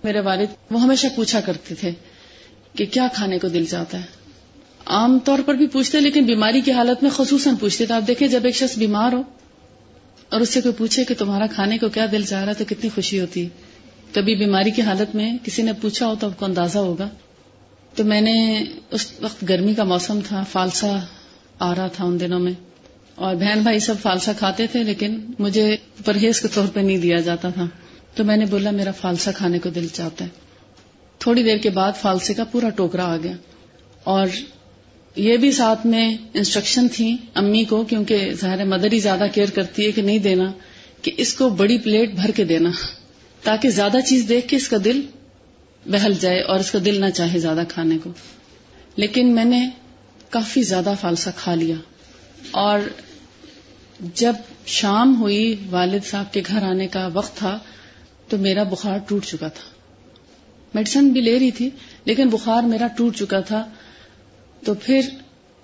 میرے والد وہ ہمیشہ پوچھا کرتے تھے کہ کیا کھانے کو دل چاہتا ہے۔ عام طور پر بھی پوچھتے، لیکن بیماری کی حالت میں خصوصاً پوچھتے۔ تھے آپ دیکھیں، جب ایک شخص بیمار ہو اور اس سے کوئی پوچھے کہ تمہارا کھانے کو کیا دل چاہ رہا ہے، تو کتنی خوشی ہوتی۔ ہے کبھی بیماری کی حالت میں کسی نے پوچھا ہو تو آپ کو اندازہ ہوگا۔ تو میں نے اس وقت گرمی کا موسم تھا، فالسا آ رہا تھا ان دنوں میں۔ اور بہن بھائی سب فالسا کھاتے تھے، لیکن مجھے پرہیز کے طور پہ نہیں دیا جاتا تھا۔ تو میں نے بولا، میرا فالسا کھانے کو دل چاہتا ہے۔ تھوڑی دیر کے بعد فالسے کا پورا ٹوکرا آ گیا۔ اور یہ بھی ساتھ میں انسٹرکشن تھی امی کو، کیونکہ ظاہر مدر ہی زیادہ کیئر کرتی ہے کہ نہیں دینا، کہ اس کو بڑی پلیٹ بھر کے دینا، تاکہ زیادہ چیز دیکھ کے اس کا دل بہل جائے اور اس کا دل نہ چاہے زیادہ کھانے کو۔ لیکن میں نے کافی زیادہ فالسا کھا لیا۔ اور جب شام ہوئی، والد صاحب کے گھر آنے کا وقت تھا، تو میرا بخار ٹوٹ چکا تھا۔ میڈیسن بھی لے رہی تھی، لیکن بخار میرا ٹوٹ چکا تھا۔ تو پھر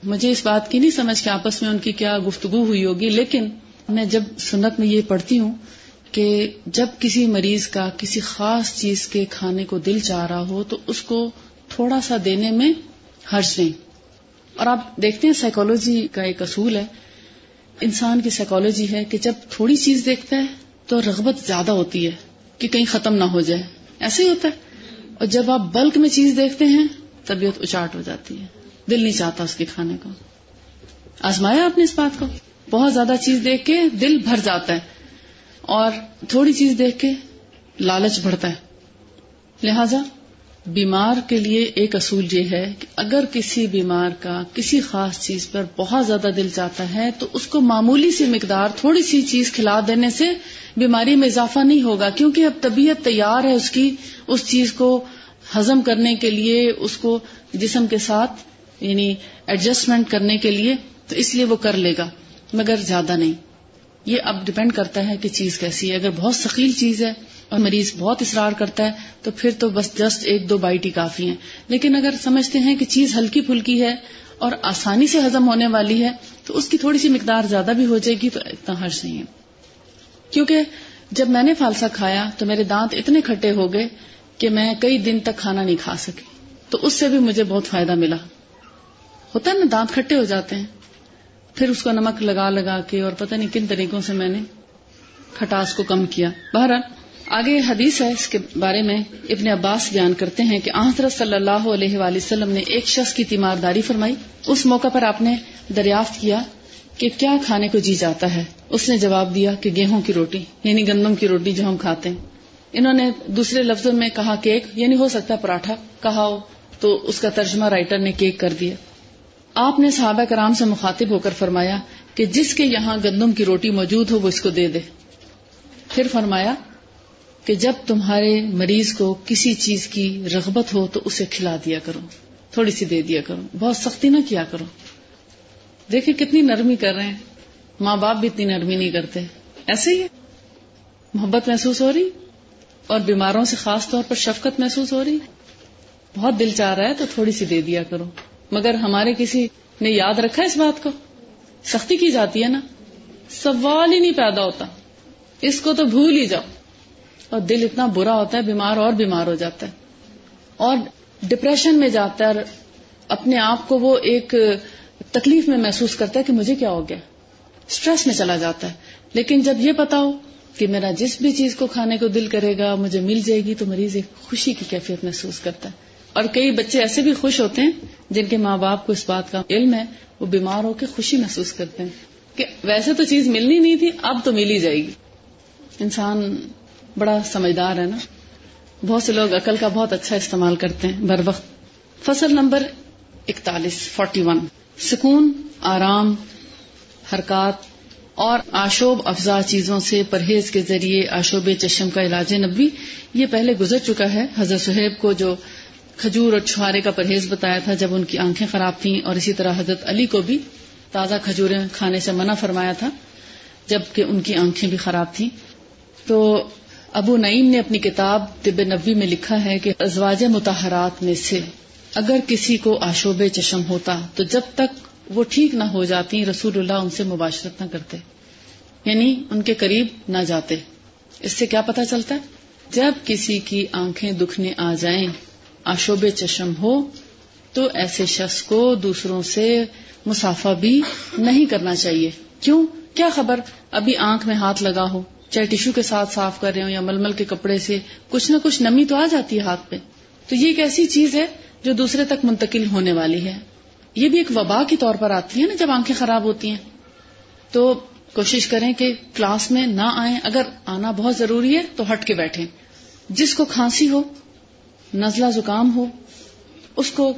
مجھے اس بات کی نہیں سمجھ کہ آپس میں ان کی کیا گفتگو ہوئی ہوگی، لیکن میں جب سنت میں یہ پڑھتی ہوں کہ جب کسی مریض کا کسی خاص چیز کے کھانے کو دل چاہ رہا ہو، تو اس کو تھوڑا سا دینے میں حرج نہیں۔ اور آپ دیکھتے ہیں سائیکولوجی کا ایک اصول ہے انسان کی سائیکولوجی ہے کہ جب تھوڑی چیز دیکھتا ہے تو رغبت زیادہ ہوتی ہے کہ کہیں ختم نہ ہو جائے۔ ایسے ہی ہوتا ہے۔ اور جب آپ بلک میں چیز دیکھتے ہیں، طبیعت اچاٹ ہو جاتی ہے۔ دل نہیں چاہتا اس کے کھانے کو۔ آزمایا آپ نے اس بات کو؟ بہت زیادہ چیز دیکھ کے دل بھر جاتا ہے۔ اور تھوڑی چیز دیکھ کے لالچ بڑھتا ہے۔ لہذا بیمار کے لیے ایک اصول یہ ہے کہ اگر کسی بیمار کا کسی خاص چیز پر بہت زیادہ دل چاہتا ہے، تو اس کو معمولی سی مقدار تھوڑی سی چیز کھلا دینے سے بیماری میں اضافہ نہیں ہوگا، کیونکہ اب طبیعت تیار ہے اس کی، اس چیز کو ہزم کرنے کے لیے، اس کو جسم کے ساتھ یعنی ایڈجسٹمنٹ کرنے کے لیے، تو اس لیے وہ کر لے گا، مگر زیادہ نہیں۔ یہ اب ڈپینڈ کرتا ہے کہ چیز کیسی ہے۔ اگر بہت ثقیل چیز ہے اور مریض بہت اصرار کرتا ہے، تو پھر تو بس جسٹ ایک دو بائٹ ہی کافی ہیں۔ لیکن اگر سمجھتے ہیں کہ چیز ہلکی پھلکی ہے اور آسانی سے ہزم ہونے والی ہے، تو اس کی تھوڑی سی مقدار زیادہ بھی ہو جائے گی، تو اتنا حرض نہیں ہے۔ کیونکہ جب میں نے فالسا کھایا تو میرے دانت اتنے کھٹے ہو گئے کہ میں کئی دن تک کھانا نہیں کھا سکی۔ تو اس سے بھی مجھے بہت فائدہ ملا۔ ہوتا ہے نا، دانت کھٹے ہو جاتے ہیں۔ پھر اس کو نمک لگا لگا کے اور پتہ نہیں کن طریقوں سے میں نے کھٹاس کو کم کیا۔ بہرحال، آگے حدیث ہے، اس کے بارے میں ابن عباس بیان کرتے ہیں کہ حضرت صلی اللہ علیہ وآلہ وسلم نے ایک شخص کی تیمارداری فرمائی۔ اس موقع پر آپ نے دریافت کیا کہ کیا کھانے کو جی جاتا ہے۔ اس نے جواب دیا کہ گیہوں کی روٹی یعنی گندم کی روٹی جو ہم کھاتے ہیں۔ انہوں نے دوسرے لفظوں میں کہا کیک یعنی ہو سکتا ہے پراٹھا، کہا ہو تو اس کا ترجمہ رائٹر نے کیک کر دیا۔ آپ نے صحابہ کرام سے مخاطب ہو کر فرمایا کہ جس کے یہاں گندم کی روٹی موجود ہو وہ اس کو دے دے۔ پھر فرمایا کہ جب تمہارے مریض کو کسی چیز کی رغبت ہو تو اسے کھلا دیا کرو، تھوڑی سی دے دیا کرو، بہت سختی نہ کیا کرو۔ دیکھیں کتنی نرمی کر رہے ہیں۔ ماں باپ بھی اتنی نرمی نہیں کرتے۔ ایسے ہی ہے محبت محسوس ہو رہی اور بیماروں سے خاص طور پر شفقت محسوس ہو رہی۔ بہت دل چاہ رہا ہے تو تھوڑی سی دے دیا کرو۔ مگر ہمارے کسی نے یاد رکھا اس بات کو؟ سختی کی جاتی ہے نا۔ سوال ہی نہیں پیدا ہوتا۔ اس کو تو بھول ہی جاؤ۔ اور دل اتنا برا ہوتا ہے، بیمار اور بیمار ہو جاتا ہے۔ اور ڈپریشن میں جاتا ہے اپنے آپ کو وہ ایک تکلیف میں محسوس کرتا ہے کہ مجھے کیا ہو گیا۔ اسٹریس میں چلا جاتا ہے۔ لیکن جب یہ پتا ہو کہ میرا جس بھی چیز کو کھانے کو دل کرے گا، مجھے مل جائے گی، تو مریض ایک خوشی کی کیفیت محسوس کرتا ہے۔ اور کئی بچے ایسے بھی خوش ہوتے ہیں جن کے ماں باپ کو اس بات کا علم ہے، وہ بیمار ہو کے خوشی محسوس کرتے ہیں کہ ویسے تو چیز ملنی نہیں تھی، اب تو مل ہی جائے گی۔ انسان بڑا سمجھدار ہے نا۔ بہت سے لوگ عقل کا بہت اچھا استعمال کرتے ہیں بر وقت۔ فصل نمبر اکتالیس، فورٹی ون۔ سکون، آرام، حرکات اور آشوب افزا چیزوں سے پرہیز کے ذریعے آشوب چشم کا علاج نبی یہ پہلے گزر چکا ہے۔ حضرت صہیب کو جو کھجور اور چھوارے کا پرہیز بتایا تھا جب ان کی آنکھیں خراب تھیں اور اسی طرح حضرت علی کو بھی تازہ کھجوریں کھانے سے منع فرمایا تھا، جبکہ ان کی آنکھیں بھی خراب تھیں۔ تو ابو نعیم نے اپنی کتاب طب نبی میں لکھا ہے کہ ازواج متحرات میں سے اگر کسی کو آشوب چشم ہوتا تو جب تک وہ ٹھیک نہ ہو جاتی رسول اللہ ان سے مباشرت نہ کرتے یعنی ان کے قریب نہ جاتے۔ اس سے کیا پتا چلتا ہے؟ جب کسی کی آنکھیں دکھنے آ جائیں آشوب چشم ہو، تو ایسے شخص کو دوسروں سے مسافہ بھی نہیں کرنا چاہیے۔ کیوں؟ کیا خبر؟ ابھی آنکھ میں ہاتھ لگا ہو، چاہے ٹیشو کے ساتھ صاف کر رہے ہو یا ململ کے کپڑے سے کچھ نہ کچھ نمی تو آ جاتی ہے ہاتھ پہ۔ تو یہ ایک ایسی چیز ہے جو دوسرے تک منتقل ہونے والی ہے۔ یہ بھی ایک وبا کے طور پر آتی ہے نا جب آنکھیں خراب ہوتی ہیں۔ تو کوشش کریں کہ کلاس میں نہ آئیں۔ اگر آنا بہت ضروری ہے تو ہٹ کے بیٹھیں۔ جس کو کھانسی ہو نزلہ زکام ہو، اس کو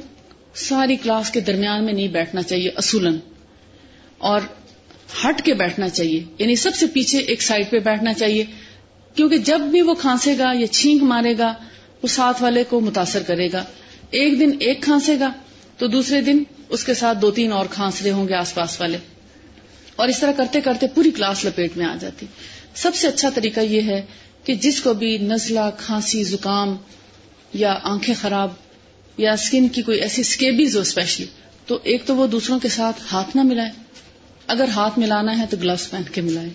ساری کلاس کے درمیان میں نہیں بیٹھنا چاہیے اصولن اور ہٹ کے بیٹھنا چاہیے یعنی سب سے پیچھے ایک سائڈ پہ بیٹھنا چاہیے، کیونکہ جب بھی وہ کھانسے گا یا چھینک مارے گا، وہ ساتھ والے کو متاثر کرے گا۔ ایک دن ایک کھانسے گا، تو دوسرے دن اس کے ساتھ دو تین اور کھانس رہے ہوں گے آس پاس والے۔ اور اس طرح کرتے کرتے پوری کلاس لپیٹ میں آ جاتی۔ سب سے اچھا طریقہ یہ ہے کہ جس کو بھی نزلہ، کھانسی، زکام یا آنکھیں خراب، یا اسکن کی کوئی ایسی اسکیبیز ہو اسپیشلی تو ایک تو وہ دوسروں کے ساتھ ہاتھ نہ ملائے۔ اگر ہاتھ ملانا ہے تو گلوز پہن کے ملائے۔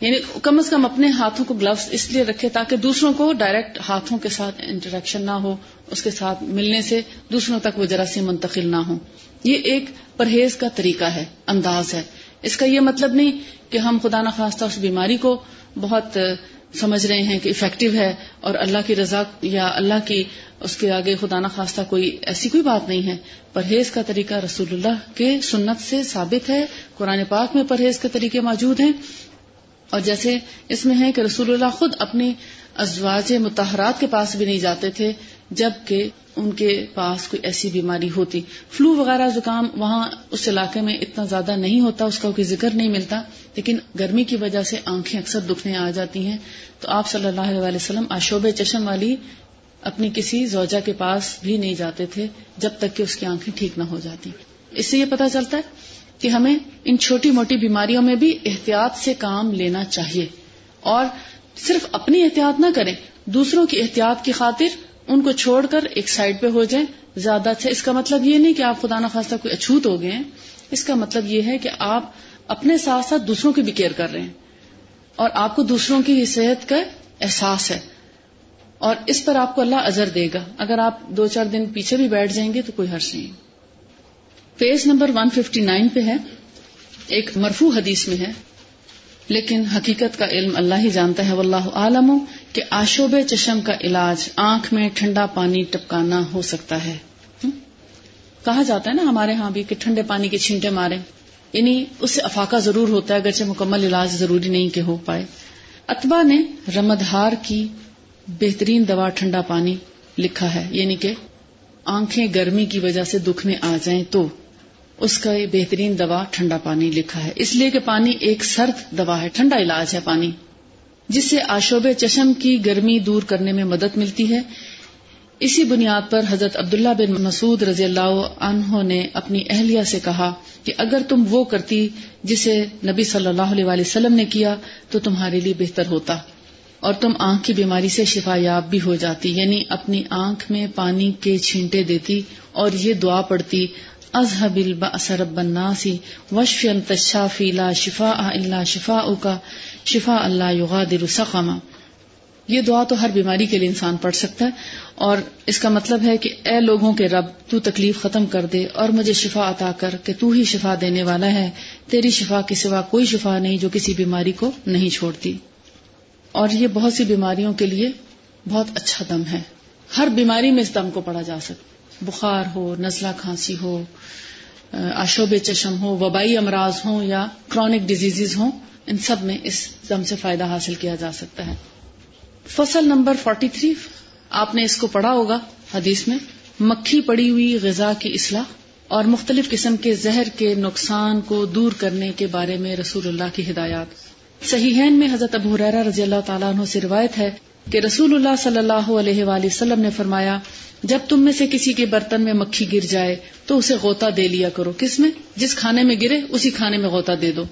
یعنی کم از کم اپنے ہاتھوں کو گلوز اس لیے رکھے تاکہ دوسروں کو ڈائریکٹ ہاتھوں کے ساتھ انٹریکشن نہ ہو، اس کے ساتھ ملنے سے دوسروں تک وہ ذرا سی منتقل نہ ہو یہ ایک پرہیز کا طریقہ ہے، انداز ہے۔ اس کا یہ مطلب نہیں کہ ہم خدا نخواستہ اس بیماری کو بہت سمجھ رہے ہیں کہ افیکٹو ہے اور اللہ کی رضا یا اللہ کی اس کے آگے خدا نخواستہ کوئی ایسی کوئی بات نہیں ہے۔ پرہیز کا طریقہ رسول اللہ کے سنت سے ثابت ہے۔ قرآن پاک میں پرہیز کے طریقے موجود ہیں۔ اور جیسے اس میں ہے کہ رسول اللہ خود اپنی ازواج متحرات کے پاس بھی نہیں جاتے تھے، جبکہ ان کے پاس کوئی ایسی بیماری ہوتی۔ فلو وغیرہ زکام وہاں اس علاقے میں اتنا زیادہ نہیں ہوتا، اس کا کوئی ذکر نہیں ملتا، لیکن گرمی کی وجہ سے آنکھیں اکثر دکھنے آ جاتی ہیں۔ تو آپ صلی اللہ علیہ وسلم آشوب چشم والی اپنی کسی زوجہ کے پاس بھی نہیں جاتے تھے، جب تک کہ اس کی آنکھیں ٹھیک نہ ہو جاتی۔ اس سے یہ پتا چلتا ہے کہ ہمیں ان چھوٹی موٹی بیماریوں میں بھی احتیاط سے کام لینا چاہیے اور صرف اپنی احتیاط نہ کریں، دوسروں کی احتیاط کی خاطر ان کو چھوڑ کر ایک سائڈ پہ ہو جائیں۔ زیادہ اچھا اس کا مطلب یہ نہیں کہ آپ خدا نخواستہ کوئی اچھوت ہو گئے ہیں، اس کا مطلب یہ ہے کہ آپ اپنے ساتھ ساتھ دوسروں کی بھی کیئر کر رہے ہیں۔ اور آپ کو دوسروں کی صحت کا احساس ہے۔ اور اس پر آپ کو اللہ ازر دے گا۔ اگر آپ دو چار دن پیچھے بھی بیٹھ جائیں گے تو کوئی حرش نہیں۔ پیج نمبر 159 پہ ہے، ایک مرفو حدیث میں ہے۔ لیکن حقیقت کا علم اللہ ہی جانتا ہے، واللہ عالم کہ آشوب چشم کا علاج آنکھ میں ٹھنڈا پانی ٹپکانا ہو سکتا ہے۔ کہا جاتا ہے نا ہمارے ہاں بھی کہ ٹھنڈے پانی کے چھینٹے مارے۔ یعنی اس سے افاقہ ضرور ہوتا ہے، اگرچہ مکمل علاج ضروری نہیں کہ ہو پائے۔ اتبا نے رمدہار کی بہترین دوا ٹھنڈا پانی لکھا ہے یعنی کہ آنکھیں گرمی کی وجہ سے دکھنے آ جائیں تو۔ اس کا یہ بہترین دوا ٹھنڈا پانی لکھا ہے۔ اس لیے کہ پانی ایک سرد دوا ہے، ٹھنڈا علاج ہے پانی۔ جس سے آشوب چشم کی گرمی دور کرنے میں مدد ملتی ہے۔ اسی بنیاد پر حضرت عبداللہ بن مسعود رضی اللہ عنہ نے اپنی اہلیہ سے کہا کہ اگر تم وہ کرتی جسے نبی صلی اللہ علیہ وسلم نے کیا، تو تمہارے لیے بہتر ہوتا۔ اور تم آنکھ کی بیماری سے شفا یاب بھی ہو جاتی یعنی اپنی آنکھ میں پانی کے چھینٹے دیتی اور یہ دعا پڑتی ازحب البأس رب الناس وشف انت الشافی لا شفاء الا شفاءک شفاء اللہ یغادر سقما۔ یہ دعا تو ہر بیماری کے لیے انسان پڑھ سکتا ہے، اور اس کا مطلب ہے کہ اے لوگوں کے رب، تو تکلیف ختم کر دے، اور مجھے شفا عطا کر کہ تو ہی شفا دینے والا ہے، تیری شفا کے سوا کوئی شفا نہیں جو کسی بیماری کو نہیں چھوڑتی۔ اور یہ بہت سی بیماریوں کے لیے بہت اچھا دم ہے۔ ہر بیماری میں اس دم کو پڑھا جا سکتا بخار ہو، نزلہ کھانسی ہو آشوب چشم ہو، وبائی امراض ہوں یا کرونک ڈیزیز ہوں، ان سب میں اس دم سے فائدہ حاصل کیا جا سکتا ہے۔ فصل نمبر 43 آپ نے اس کو پڑھا ہوگا حدیث میں۔ مکھی پڑی ہوئی غذا کی اصلاح اور مختلف قسم کے زہر کے نقصان کو دور کرنے کے بارے میں رسول اللہ کی ہدایات۔ صحیحین میں حضرت ابو حریرہ رضی اللہ تعالیٰ عنہ سے روایت ہے کہ رسول اللہ صلی اللہ علیہ وآلہ وسلم نے فرمایا، جب تم میں سے کسی کے برتن میں مکھی گر جائے، تو اسے غوطہ دے لیا کرو۔ کس میں؟ جس کھانے میں گرے، اسی کھانے میں غوطہ دے دو۔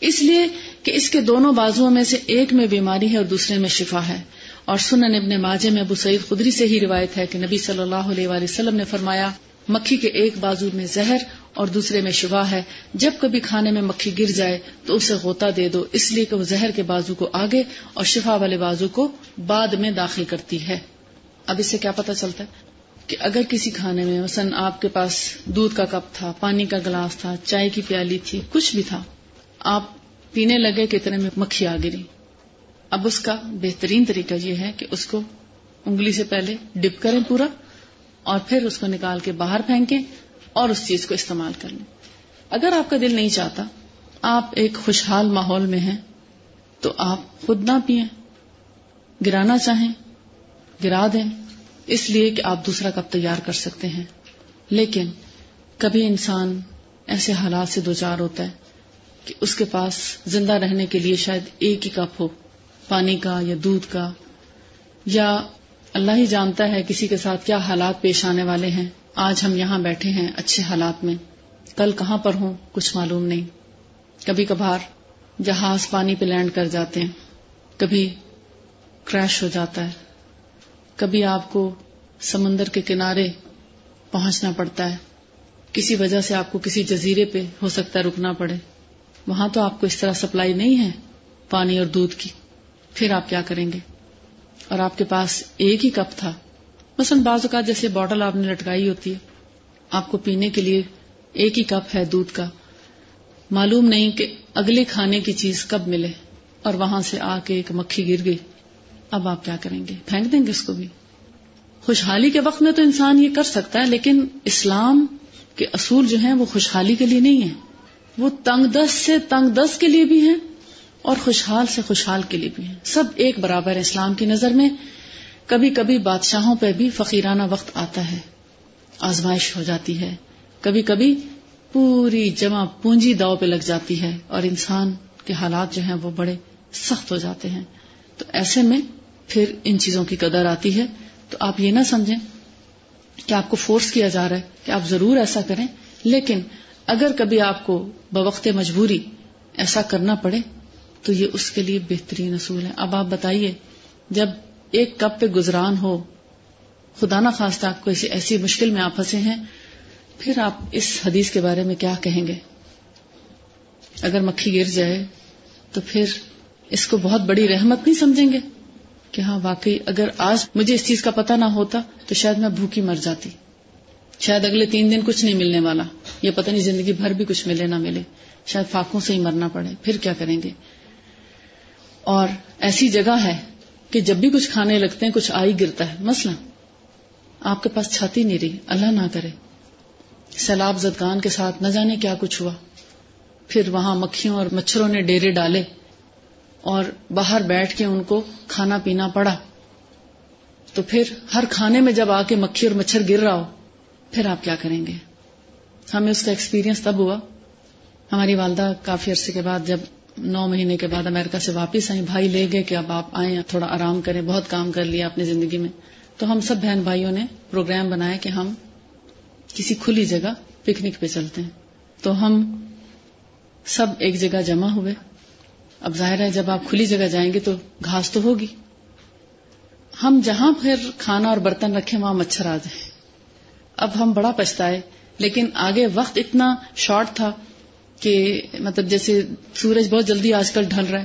اس لیے کہ اس کے دونوں بازو میں سے ایک میں بیماری ہے اور دوسرے میں شفا ہے۔ اور سنن ابن ماجے میں ابو سعید خدری سے ہی روایت ہے کہ نبی صلی اللہ علیہ وآلہ وسلم نے فرمایا، مکھی کے ایک بازو میں زہر اور دوسرے میں شفا ہے، جب کبھی کھانے میں مکھی گر جائے تو اسے غوطہ دے دو، اس لیے کہ وہ زہر کے بازو کو آگے اور شفا والے بازو کو بعد میں داخل کرتی ہے۔ اب اس سے کیا پتا چلتا ہے کہ اگر کسی کھانے میں مثلا آپ کے پاس دودھ کا کپ تھا، پانی کا گلاس تھا، چائے کی پیالی تھی، کچھ بھی تھا، آپ پینے لگے کتنے میں مکھی آ گری اب اس کا بہترین طریقہ یہ ہے کہ اس کو انگلی سے پہلے ڈپ کریں پورا اور پھر اس کو نکال کے باہر پھینکیں۔ اور اس چیز کو استعمال کر لیں۔ اگر آپ کا دل نہیں چاہتا، آپ ایک خوشحال ماحول میں ہیں، تو آپ خود نہ پیئیں۔ گرانا چاہیں، گرا دیں۔ اس لیے کہ آپ دوسرا کپ تیار کر سکتے ہیں۔ لیکن کبھی انسان ایسے حالات سے دو چار ہوتا ہے کہ اس کے پاس زندہ رہنے کے لیے شاید ایک ہی کپ ہو، پانی کا یا دودھ کا۔ یا اللہ ہی جانتا ہے کسی کے ساتھ کیا حالات پیش آنے والے ہیں۔ آج ہم یہاں بیٹھے ہیں اچھے حالات میں۔ کل کہاں پر ہوں کچھ معلوم نہیں۔ کبھی کبھار جہاز پانی پہ لینڈ کر جاتے ہیں۔ کبھی کریش ہو جاتا ہے۔ کبھی آپ کو سمندر کے کنارے پہنچنا پڑتا ہے۔ کسی وجہ سے آپ کو کسی جزیرے پہ ہو سکتا ہے رکنا پڑے۔ وہاں تو آپ کو اس طرح سپلائی نہیں ہے پانی اور دودھ کی۔ پھر آپ کیا کریں گے؟ اور آپ کے پاس ایک ہی کپ تھا۔ مثلا بعض اوقات جیسے بوٹل آپ نے لٹکائی ہوتی ہے، آپ کو پینے کے لیے ایک ہی کپ ہے دودھ کا۔ معلوم نہیں کہ اگلے کھانے کی چیز کب ملے اور وہاں سے آ کے ایک مکھی گر گئی۔ اب آپ کیا کریں گے؟ پھینک دیں گے اس کو بھی۔ خوشحالی کے وقت میں تو انسان یہ کر سکتا ہے، لیکن اسلام کے اصول جو ہیں وہ خوشحالی کے لیے نہیں ہے وہ تنگ دست سے تنگ دست کے لیے بھی ہیں اور خوشحال سے خوشحال کے لیے بھی ہیں۔ سب ایک برابر ہے اسلام کی نظر میں۔ کبھی کبھی بادشاہوں پہ بھی فقیرانہ وقت آتا ہے۔ آزمائش ہو جاتی ہے۔ کبھی کبھی پوری جمع پونجی داؤ پہ لگ جاتی ہے اور انسان کے حالات جو ہیں وہ بڑے سخت ہو جاتے ہیں۔ تو ایسے میں پھر ان چیزوں کی قدر آتی ہے۔ تو آپ یہ نہ سمجھیں کہ آپ کو فورس کیا جا رہا ہے کہ آپ ضرور ایسا کریں۔ لیکن اگر کبھی آپ کو بوقت مجبوری ایسا کرنا پڑے تو یہ اس کے لیے بہترین اصول ہے۔ اب آپ بتائیے، جب ایک کپ پہ گزران ہو، خدا نہ خواستہ آپ کو ایسی مشکل میں آپ پھنسے ہیں، پھر آپ اس حدیث کے بارے میں کیا کہیں گے؟ اگر مکھی گر جائے تو پھر اس کو بہت بڑی رحمت نہیں سمجھیں گے؟ کہ ہاں واقعی اگر آج مجھے اس چیز کا پتہ نہ ہوتا تو شاید میں بھوکی مر جاتی۔ شاید اگلے تین دن کچھ نہیں ملنے والا۔ یہ پتہ نہیں زندگی بھر بھی کچھ ملے نہ ملے۔ شاید فاقوں سے ہی مرنا پڑے۔ پھر کیا کریں گے؟ اور ایسی جگہ ہے کہ جب بھی کچھ کھانے لگتے ہیں، کچھ آئی گرتا ہے۔ مسئلہ آپ کے پاس چھاتی نہیں رہی۔ اللہ نہ کرے۔ سیلاب زدگان کے ساتھ نہ جانے کیا کچھ ہوا۔ پھر وہاں مکھیوں اور مچھروں نے ڈیرے ڈالے اور باہر بیٹھ کے ان کو کھانا پینا پڑا۔ تو پھر ہر کھانے میں جب آ کے مکھی اور مچھر گر رہا ہو، پھر آپ کیا کریں گے؟ ہمیں اس کا ایکسپیرینس تب ہوا۔ ہماری والدہ کافی عرصے کے بعد جب نو مہینے کے بعد امریکہ سے واپس آئیں، بھائی لے گئے کہ اب آپ آئیں تھوڑا آرام کریں، بہت کام کر لیا اپنی زندگی میں۔ تو ہم سب بہن بھائیوں نے پروگرام بنایا کہ ہم کسی کھلی جگہ پکنک پہ چلتے ہیں۔ تو ہم سب ایک جگہ جمع ہوئے۔ اب ظاہر ہے جب آپ کھلی جگہ جائیں گے تو گھاس تو ہوگی۔ ہم جہاں پھر کھانا اور برتن رکھے وہاں مچھر آ جائیں۔ اب ہم بڑا پچھتائے، لیکن آگے وقت اتنا شارٹ تھا۔ کہ مطلب جیسے سورج بہت جلدی آج کل ڈھل رہا ہے،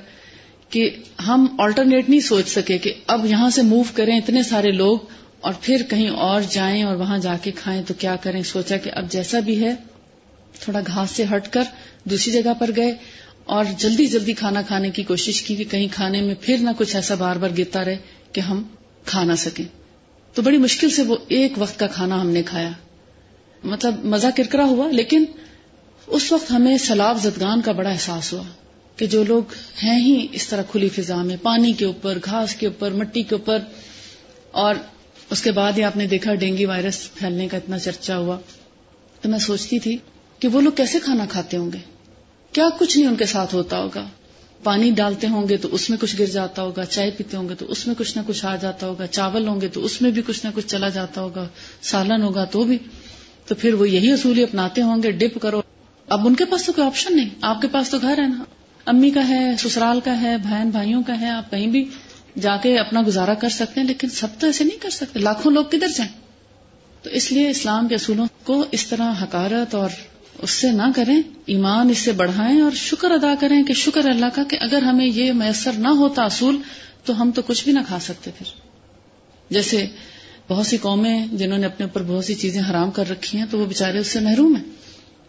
کہ ہم آلٹرنیٹ نہیں سوچ سکے کہ اب یہاں سے موو کریں اتنے سارے لوگ اور پھر کہیں اور جائیں اور وہاں جا کے کھائیں تو کیا کریں؟ سوچا کہ اب جیسا بھی ہے، تھوڑا گھاس سے ہٹ کر دوسری جگہ پر گئے اور جلدی جلدی کھانا کھانے کی کوشش کی کہ کہیں کھانے میں پھر نہ کچھ ایسا بار بار گرتا رہے کہ ہم کھا نہ سکیں۔ تو بڑی مشکل سے وہ ایک وقت کا کھانا ہم نے کھایا۔ مطلب مزہ کرکرا ہوا، لیکن اس وقت ہمیں سلاب زدگان کا بڑا احساس ہوا کہ جو لوگ ہیں ہی اس طرح کھلی فضا میں، پانی کے اوپر، گھاس کے اوپر، مٹی کے اوپر، اور اس کے بعد ہی آپ نے دیکھا ڈینگی وائرس پھیلنے کا اتنا چرچا ہوا تو میں سوچتی تھی کہ وہ لوگ کیسے کھانا کھاتے ہوں گے؟ کیا کچھ نہیں ان کے ساتھ ہوتا ہوگا؟ پانی ڈالتے ہوں گے تو اس میں کچھ گر جاتا ہوگا، چائے پیتے ہوں گے تو اس میں کچھ نہ کچھ آ جاتا ہوگا، چاول ہوں گے تو اس میں بھی کچھ نہ کچھ چلا جاتا ہوگا، سالن ہوگا تو بھی۔ تو پھر وہ یہی اصولی اپناتے ہوں گے، ڈپ کرو۔ اب ان کے پاس تو کوئی آپشن نہیں. آپ کے پاس تو گھر ہے نا. امی کا ہے، سسرال کا ہے، بہن بھائیوں کا ہے، آپ کہیں بھی جا کے اپنا گزارا کر سکتے ہیں، لیکن سب تو ایسے نہیں کر سکتے. لاکھوں لوگ کدھر جائیں؟ تو اس لیے اسلام کے اصولوں کو اس طرح حکارت اور اس سے نہ کریں. ایمان اس سے بڑھائیں اور شکر ادا کریں کہ شکر اللہ کا کہ اگر ہمیں یہ میسر نہ ہوتا اصول، تو ہم تو کچھ بھی نہ کھا سکتے پھر. جیسے بہت سی قومیں جنہوں نے اپنے اوپر بہت سی چیزیں حرام کر رکھی ہیں، تو وہ بےچارے اس سے محروم ہیں.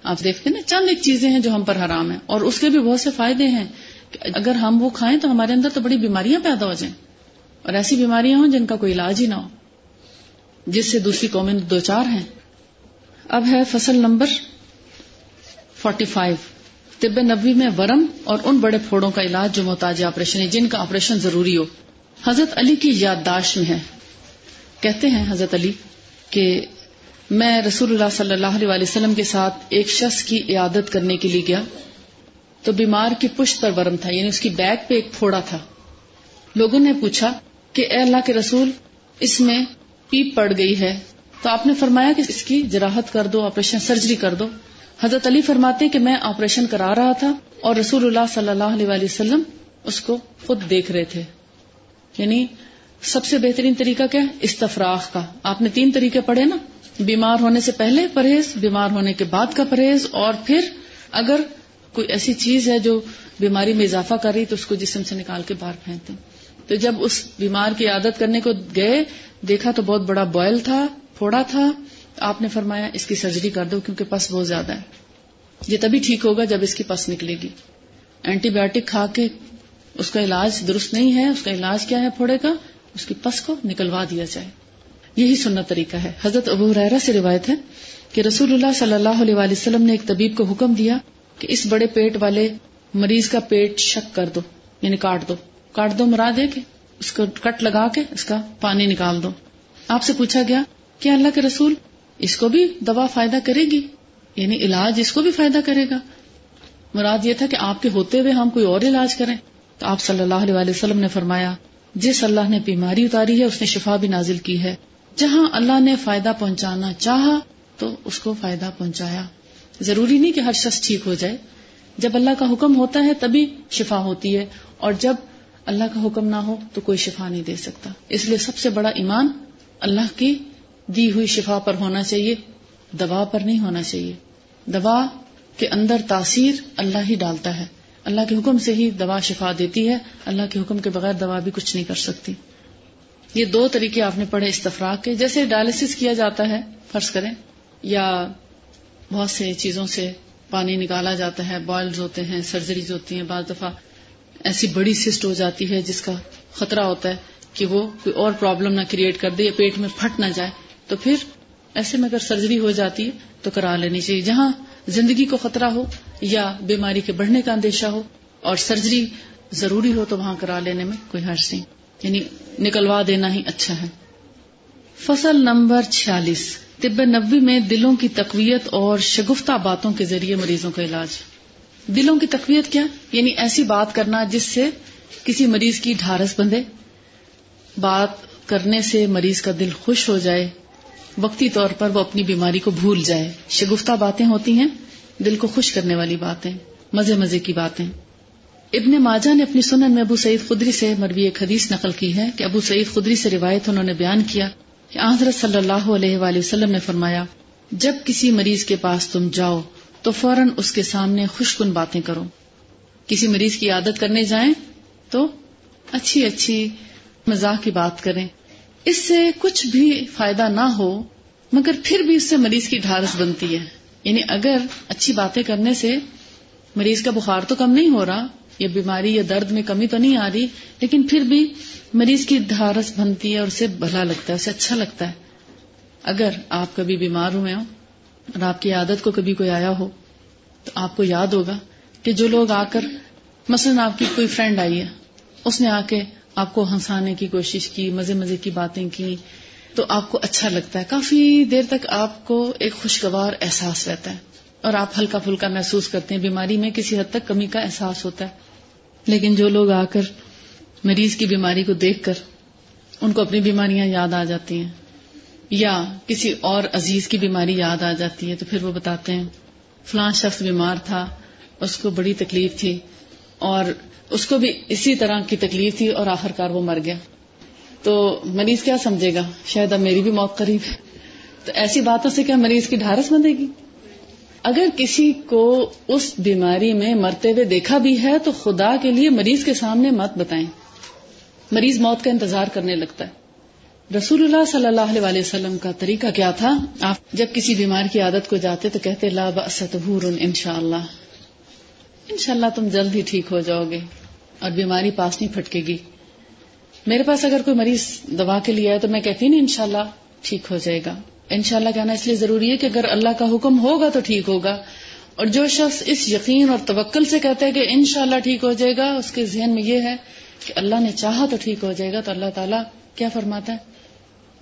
آپ دیکھتے نا، چند ایک چیزیں ہیں جو ہم پر حرام ہیں اور اس کے بھی بہت سے فائدے ہیں کہ اگر ہم وہ کھائیں تو ہمارے اندر تو بڑی بیماریاں پیدا ہو جائیں اور ایسی بیماریاں ہوں جن کا کوئی علاج ہی نہ ہو، جس سے دوسری قومیں دو چار ہیں۔ اب ہے فصل نمبر فورٹی فائیو طب نبی میں ورم اور ان بڑے پھوڑوں کا علاج جو محتاج آپریشن ہے جن کا آپریشن ضروری ہو۔ حضرت علی کی یادداشت میں ہے۔ کہتے ہیں حضرت علی کہ میں رسول اللہ صلی اللہ علیہ وسلم کے ساتھ ایک شخص کی عیادت کرنے کے لیے گیا۔ تو بیمار کی پشت پر ورم تھا یعنی اس کی بیک پہ ایک پھوڑا تھا۔ لوگوں نے پوچھا کہ، اے اللہ کے رسول، اس میں پیپ پڑ گئی ہے۔ تو آپ نے فرمایا کہ اس کی جراحت کر دو، آپریشن سرجری کر دو۔ حضرت علی فرماتے کہ میں آپریشن کرا رہا تھا اور رسول اللہ صلی اللہ علیہ وسلم اس کو خود دیکھ رہے تھے۔ یعنی سب سے بہترین طریقہ کیا استفراغ کا۔ آپ نے تین طریقے پڑھے نا؟ بیمار ہونے سے پہلے پرہیز، بیمار ہونے کے بعد کا پرہیز، اور پھر اگر کوئی ایسی چیز ہے جو بیماری میں اضافہ کر رہی تو اس کو جسم سے نکال کے باہر پھینکتے تو جب اس بیمار کی عادت کرنے کو گئے، دیکھا تو بہت بڑا بوائل تھا، پھوڑا تھا۔ آپ نے فرمایا، اس کی سرجری کر دو کیونکہ پس بہت زیادہ ہے۔ یہ تبھی ٹھیک ہوگا جب اس کی پس نکلے گی۔ اینٹی بایوٹک کھا کے اس کا علاج درست نہیں ہے، اس کا علاج کیا ہے پھوڑے کا؟ اس کی پس کو نکلوا دیا جائے۔ یہی سننا طریقہ ہے۔ حضرت ابو ریرا سے روایت ہے کہ رسول اللہ صلی اللہ علیہ وسلم نے ایک طبیب کو حکم دیا کہ اس بڑے پیٹ والے مریض کا پیٹ شک کر دو یعنی کاٹ دو۔ کاٹ دو، مراد ہے کہ اس کو کٹ لگا کے اس کا پانی نکال دو۔ آپ سے پوچھا گیا کہ اللہ کے رسول اس کو بھی دوا فائدہ کرے گی؟ یعنی علاج اس کو بھی فائدہ کرے گا۔ مراد یہ تھا کہ آپ کے ہوتے ہوئے ہم کوئی اور علاج کریں۔ تو آپ صلی اللہ علیہ وسلم نے فرمایا، جس اللہ نے بیماری اتاری ہے، اس نے شفا بھی نازل کی ہے۔ جہاں اللہ نے فائدہ پہنچانا چاہا تو اس کو فائدہ پہنچایا۔ ضروری نہیں کہ ہر شخص ٹھیک ہو جائے۔ جب اللہ کا حکم ہوتا ہے تبھی شفا ہوتی ہے، اور جب اللہ کا حکم نہ ہو تو کوئی شفا نہیں دے سکتا۔ اس لیے سب سے بڑا ایمان اللہ کی دی ہوئی شفا پر ہونا چاہیے، دوا پر نہیں ہونا چاہیے۔ دوا کے اندر تاثیر اللہ ہی ڈالتا ہے۔ اللہ کے حکم سے ہی دوا شفا دیتی ہے۔ اللہ کے حکم کے بغیر دوا بھی کچھ نہیں کر سکتی۔ یہ دو طریقے آپ نے پڑھے استفراق کے۔ جیسے ڈائلسس کیا جاتا ہے، فرض کریں، یا بہت سے چیزوں سے پانی نکالا جاتا ہے بوائلز ہوتے ہیں سرجریز ہوتی ہیں بعض دفعہ۔ ایسی بڑی سسٹ ہو جاتی ہے جس کا خطرہ ہوتا ہے کہ وہ کوئی اور پرابلم نہ کریٹ کر دے یا پیٹ میں پھٹ نہ جائے۔ تو پھر ایسے میں اگر سرجری ہو جاتی ہے تو کرا لینی چاہیے۔ جہاں زندگی کو خطرہ ہو یا بیماری کے بڑھنے کا اندیشہ ہو اور سرجری ضروری ہو تو وہاں کرا لینے میں کوئی حرض نہیں۔ یعنی نکلوا دینا ہی اچھا ہے۔ فصل نمبر چھیالیس، طب نبی میں دلوں کی تقویت اور شگفتہ باتوں کے ذریعے مریضوں کا علاج۔ دلوں کی تقویت کیا؟ یعنی ایسی بات کرنا جس سے کسی مریض کی ڈھارس بندے بات کرنے سے مریض کا دل خوش ہو جائے۔ وقتی طور پر وہ اپنی بیماری کو بھول جائے۔ شگفتہ باتیں ہوتی ہیں، دل کو خوش کرنے والی باتیں، مزے مزے کی باتیں۔ ابن ماجہ نے اپنی سنن میں ابو سعید خدری سے مروی ایک حدیث نقل کی ہے کہ ابو سعید خدری سے روایت انہوں نے بیان کیا کہ حضرت صلی اللہ علیہ وآلہ وسلم نے فرمایا، جب کسی مریض کے پاس تم جاؤ تو فوراً اس کے سامنے خوشکن باتیں کرو۔ کسی مریض کی عادت کرنے جائیں تو اچھی اچھی مزاح کی بات کریں۔ اس سے کچھ بھی فائدہ نہ ہو، مگر پھر بھی اس سے مریض کی ڈھارس بنتی ہے۔ یعنی اگر اچھی باتیں کرنے سے مریض کا بخار تو کم نہیں ہو رہا یا بیماری یا درد میں کمی تو نہیں آ رہی، لیکن پھر بھی مریض کی ڈھارس بنتی ہے اور اسے بھلا لگتا ہے، اسے اچھا لگتا ہے۔ اگر آپ کبھی بیمار ہوئے ہوں اور آپ کی عادت کو کبھی کوئی آیا ہو، تو آپ کو یاد ہوگا کہ جو لوگ آ کر، مثلاً آپ کی کوئی فرینڈ آئی ہے، اس نے آ کے آپ کو ہنسانے کی کوشش کی، مزے مزے کی باتیں کی، تو آپ کو اچھا لگتا ہے۔ کافی دیر تک آپ کو ایک خوشگوار احساس رہتا ہے اور آپ ہلکا پھلکا محسوس کرتے ہیں۔ بیماری میں کسی حد تک کمی کا احساس ہوتا ہے۔ لیکن جو لوگ آ کر مریض کی بیماری کو دیکھ کر ان کو اپنی بیماریاں یاد آ جاتی ہیں یا کسی اور عزیز کی بیماری یاد آ جاتی ہے تو پھر وہ بتاتے ہیں، فلاں شخص بیمار تھا، اس کو بڑی تکلیف تھی اور اس کو بھی اسی طرح کی تکلیف تھی اور آخر کار وہ مر گیا۔ تو مریض کیا سمجھے گا؟ شاید اب میری بھی موت قریب ہے۔ تو ایسی باتوں سے کیا مریض کی ڈھارس بندے گی؟ اگر کسی کو اس بیماری میں مرتے ہوئے دیکھا بھی ہے تو خدا کے لیے مریض کے سامنے مت بتائیں۔ مریض موت کا انتظار کرنے لگتا ہے۔ رسول اللہ صلی اللہ علیہ وسلم کا طریقہ کیا تھا؟ آپ جب کسی بیمار کی عادت کو جاتے تو کہتے، لا ان شاء اللہ ان شاء اللہ تم جلد ہی ٹھیک ہو جاؤ گے اور بیماری پاس نہیں پھٹکے گی۔ میرے پاس اگر کوئی مریض دوا کے لیے آئے تو میں کہتی نہیں ان شاء اللہ ٹھیک ہو جائے گا۔ ان شاء اللہ کہنا اس لیے ضروری ہے کہ اگر اللہ کا حکم ہوگا تو ٹھیک ہوگا۔ اور جو شخص اس یقین اور توکل سے کہتا ہے کہ ان شاء اللہ ٹھیک ہو جائے گا، اس کے ذہن میں یہ ہے کہ اللہ نے چاہا تو ٹھیک ہو جائے گا، تو اللہ تعالیٰ کیا فرماتا ہے؟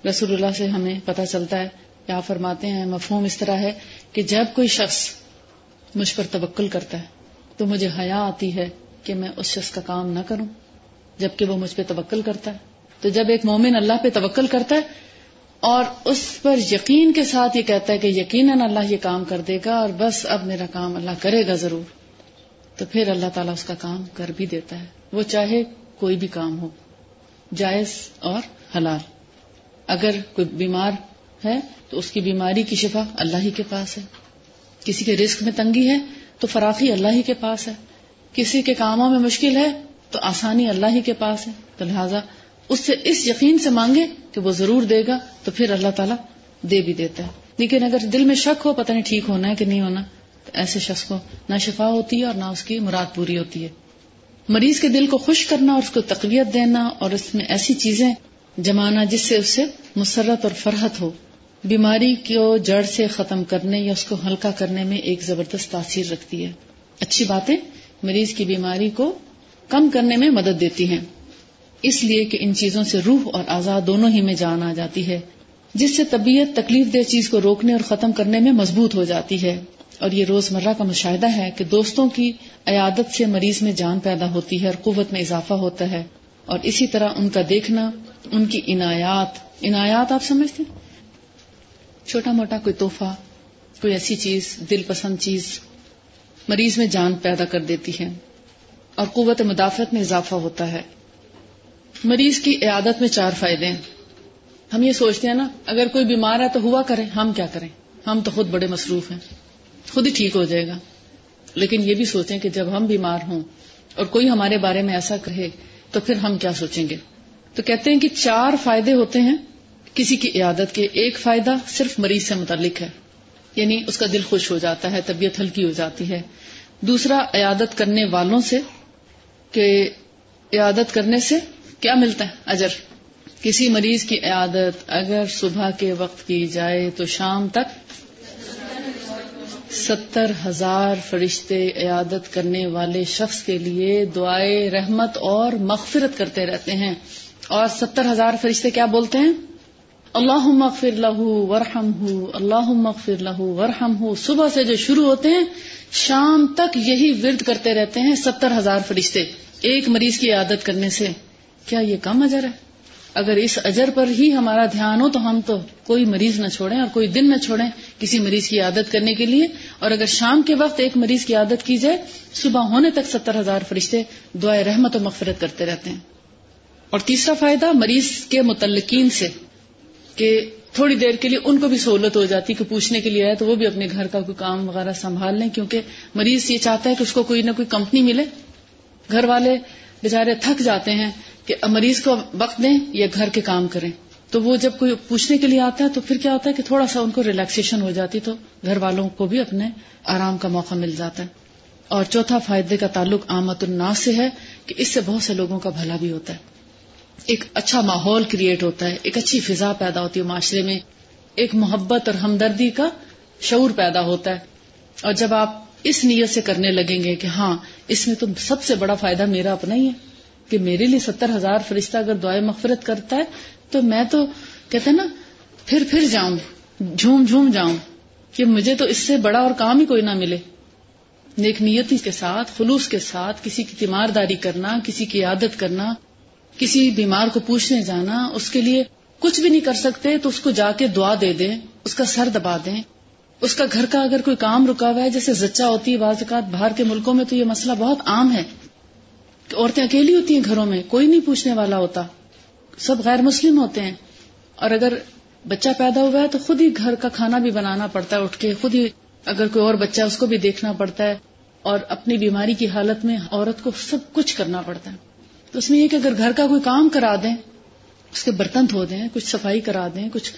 رسول اللہ سے ہمیں پتہ چلتا ہے کیا فرماتے ہیں، مفہوم اس طرح ہے کہ جب کوئی شخص مجھ پر توکل کرتا ہے، تو مجھے حیا آتی ہے کہ میں اس شخص کا کام نہ کروں، جبکہ وہ مجھ پہ توکل کرتا ہے۔ تو جب ایک مومن اللہ پہ توکل کرتا ہے اور اس پر یقین کے ساتھ یہ کہتا ہے کہ یقیناً اللہ یہ کام کر دے گا اور بس اب میرا کام اللہ کرے گا ضرور۔ تو پھر اللہ تعالیٰ اس کا کام کر بھی دیتا ہے۔ وہ چاہے کوئی بھی کام ہو، جائز اور حلال۔ اگر کوئی بیمار ہے تو اس کی بیماری کی شفا اللہ ہی کے پاس ہے۔ کسی کے رزق میں تنگی ہے تو فراخی اللہ ہی کے پاس ہے۔ کسی کے کاموں میں مشکل ہے تو آسانی اللہ ہی کے پاس ہے۔ تو لہٰذا اس سے اس یقین سے مانگے کہ وہ ضرور دے گا، تو پھر اللہ تعالیٰ دے بھی دیتا ہے۔ لیکن اگر دل میں شک ہو، پتہ نہیں ٹھیک ہونا ہے کہ نہیں ہونا، تو ایسے شخص کو نہ شفا ہوتی ہے اور نہ اس کی مراد پوری ہوتی ہے۔ مریض کے دل کو خوش کرنا اور اس کو تقویت دینا اور اس میں ایسی چیزیں جمانا جس سے اس سے مسرت اور فرحت ہو۔ بیماری کو جڑ سے ختم کرنے یا اس کو ہلکا کرنے میں ایک زبردست تاثیر رکھتی ہے۔ اچھی باتیں مریض کی بیماری کو کم کرنے میں مدد دیتی ہیں۔ اس لیے کہ ان چیزوں سے روح اور آزاد دونوں ہی میں جان آ جاتی ہے، جس سے طبیعت تکلیف دہ چیز کو روکنے اور ختم کرنے میں مضبوط ہو جاتی ہے۔ اور یہ روزمرہ کا مشاہدہ ہے کہ دوستوں کی عیادت سے مریض میں جان پیدا ہوتی ہے اور قوت میں اضافہ ہوتا ہے۔ اور اسی طرح ان کا دیکھنا، ان کی عنایات۔ عنایات آپ سمجھتے چھوٹا موٹا کوئی تحفہ، کوئی ایسی چیز، دل پسند چیز مریض میں جان پیدا کر دیتی ہے اور قوت مدافعت میں اضافہ ہوتا ہے۔ مریض کی عیادت میں چار فائدے ہیں۔ ہم یہ سوچتے ہیں نا، اگر کوئی بیمار ہے تو ہوا کریں، ہم کیا کریں؟ ہم تو خود بڑے مصروف ہیں۔ خود ہی ٹھیک ہو جائے گا۔ لیکن یہ بھی سوچیں کہ جب ہم بیمار ہوں اور کوئی ہمارے بارے میں ایسا کہے، تو پھر ہم کیا سوچیں گے؟ تو کہتے ہیں کہ چار فائدے ہوتے ہیں۔ کسی کی عیادت کے ایک فائدہ صرف مریض سے متعلق ہے۔ یعنی اس کا دل خوش ہو جاتا ہے، طبیعت ہلکی ہو جاتی ہے۔ دوسرا، عیادت کرنے والوں سے، کہ عیادت کرنے سے کیا ملتا ہے؟ اجر۔ کسی مریض کی عیادت اگر صبح کے وقت کی جائے تو شام تک ستر ہزار فرشتے عیادت کرنے والے شخص کے لیے دعائے رحمت اور مغفرت کرتے رہتے ہیں۔ اور ستر ہزار فرشتے کیا بولتے ہیں؟ اللہ مغفر لہو ورحم ہو اللہ مغفر لہو ورحم ہو صبح سے جو شروع ہوتے ہیں، شام تک یہی ورد کرتے رہتے ہیں ستر ہزار فرشتے ایک مریض کی عادت کرنے سے۔ کیا یہ کم اجر ہے؟ اگر اس اجر پر ہی ہمارا دھیان ہو تو ہم تو کوئی مریض نہ چھوڑیں اور کوئی دن نہ چھوڑیں کسی مریض کی عادت کرنے کے لیے۔ اور اگر شام کے وقت ایک مریض کی عادت کی جائے، صبح ہونے تک ستر ہزار فرشتے دعائیں رحمت و مغفرت کرتے رہتے ہیں۔ اور تیسرا فائدہ، مریض کے متعلقین سے کہ تھوڑی دیر کے لیے ان کو بھی سہولت ہو جاتی کہ پوچھنے کے لیے آئے تو وہ بھی اپنے گھر کا کوئی کام وغیرہ سنبھال لیں، کیونکہ مریض یہ چاہتا ہے کہ اس کو کوئی نہ کوئی کمپنی ملے۔ گھر والے بےچارے تھک جاتے ہیں کہ مریض کو وقت دیں یا گھر کے کام کریں۔ تو وہ جب کوئی پوچھنے کے لیے آتا ہے تو پھر کیا ہوتا ہے کہ تھوڑا سا ان کو ریلیکسیشن ہو جاتی تو گھر والوں کو بھی اپنے آرام کا موقع مل جاتا ہے۔ اور چوتھا فائدے کا تعلق آمد الناس سے ہے کہ اس سے بہت سے لوگوں کا بھلا بھی ہوتا ہے۔ ایک اچھا ماحول کریٹ ہوتا ہے، ایک اچھی فضا پیدا ہوتی ہے معاشرے میں۔ ایک محبت اور ہمدردی کا شعور پیدا ہوتا ہے۔ اور جب آپ اس نیت سے کرنے لگیں گے کہ ہاں اس میں تو سب سے بڑا فائدہ میرا اپنا ہی ہے۔ کہ میرے لیے ستر ہزار فرشتہ اگر دعائیں مغفرت کرتا ہے، تو میں تو کہتے نا، پھر پھر جاؤں، جھوم جھوم جاؤں، کہ مجھے تو اس سے بڑا اور کام ہی کوئی نہ ملے۔ نیک نیتی کے ساتھ، خلوص کے ساتھ، کسی کی تیمارداری کرنا، کسی کی عادت کرنا، کسی بیمار کو پوچھنے جانا، اس کے لیے کچھ بھی نہیں کر سکتے، تو اس کو جا کے دعا دے دیں، اس کا سر دبا دیں۔ اس کا گھر کا اگر کوئی کام رکا ہوا ہے، جیسے زچا ہوتی ہے، بعض اوقات باہر کے ملکوں میں تو یہ مسئلہ بہت عام ہے۔ عورتیں اکیلی ہوتی ہیں گھروں میں، کوئی نہیں پوچھنے والا ہوتا۔ سب غیر مسلم ہوتے ہیں۔ اور اگر بچہ پیدا ہوا ہے تو خود ہی گھر کا کھانا بھی بنانا پڑتا ہے، اٹھ کے خود ہی اگر کوئی اور بچہ اس کو بھی دیکھنا پڑتا ہے۔ اور اپنی بیماری کی حالت میں عورت کو سب کچھ کرنا پڑتا ہے۔ تو اس میں یہ کہ اگر گھر کا کوئی کام کرا دیں، اس کے برتن دھو دیں، کچھ صفائی کرا دیں، کچھ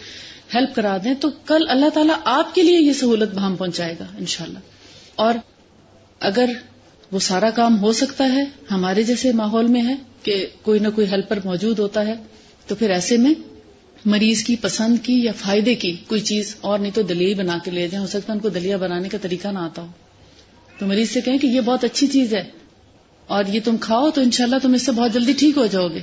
ہیلپ کرا دیں، تو کل اللہ تعالیٰ آپ کے لیے یہ سہولت بہم پہنچائے گا انشاءاللہ۔ اور اگر وہ سارا کام ہو سکتا ہے، ہمارے جیسے ماحول میں ہے کہ کوئی نہ کوئی ہیلپر موجود ہوتا ہے۔ تو پھر ایسے میں مریض کی پسند کی یا فائدے کی کوئی چیز اور نہیں تو دلیہ بنا کے لے جائیں۔ ہو سکتا ہے ان کو دلیا بنانے کا طریقہ نہ آتا ہو۔ تو مریض سے کہیں کہ یہ بہت اچھی چیز ہے اور یہ تم کھاؤ تو انشاءاللہ تم اس سے بہت جلدی ٹھیک ہو جاؤ گے۔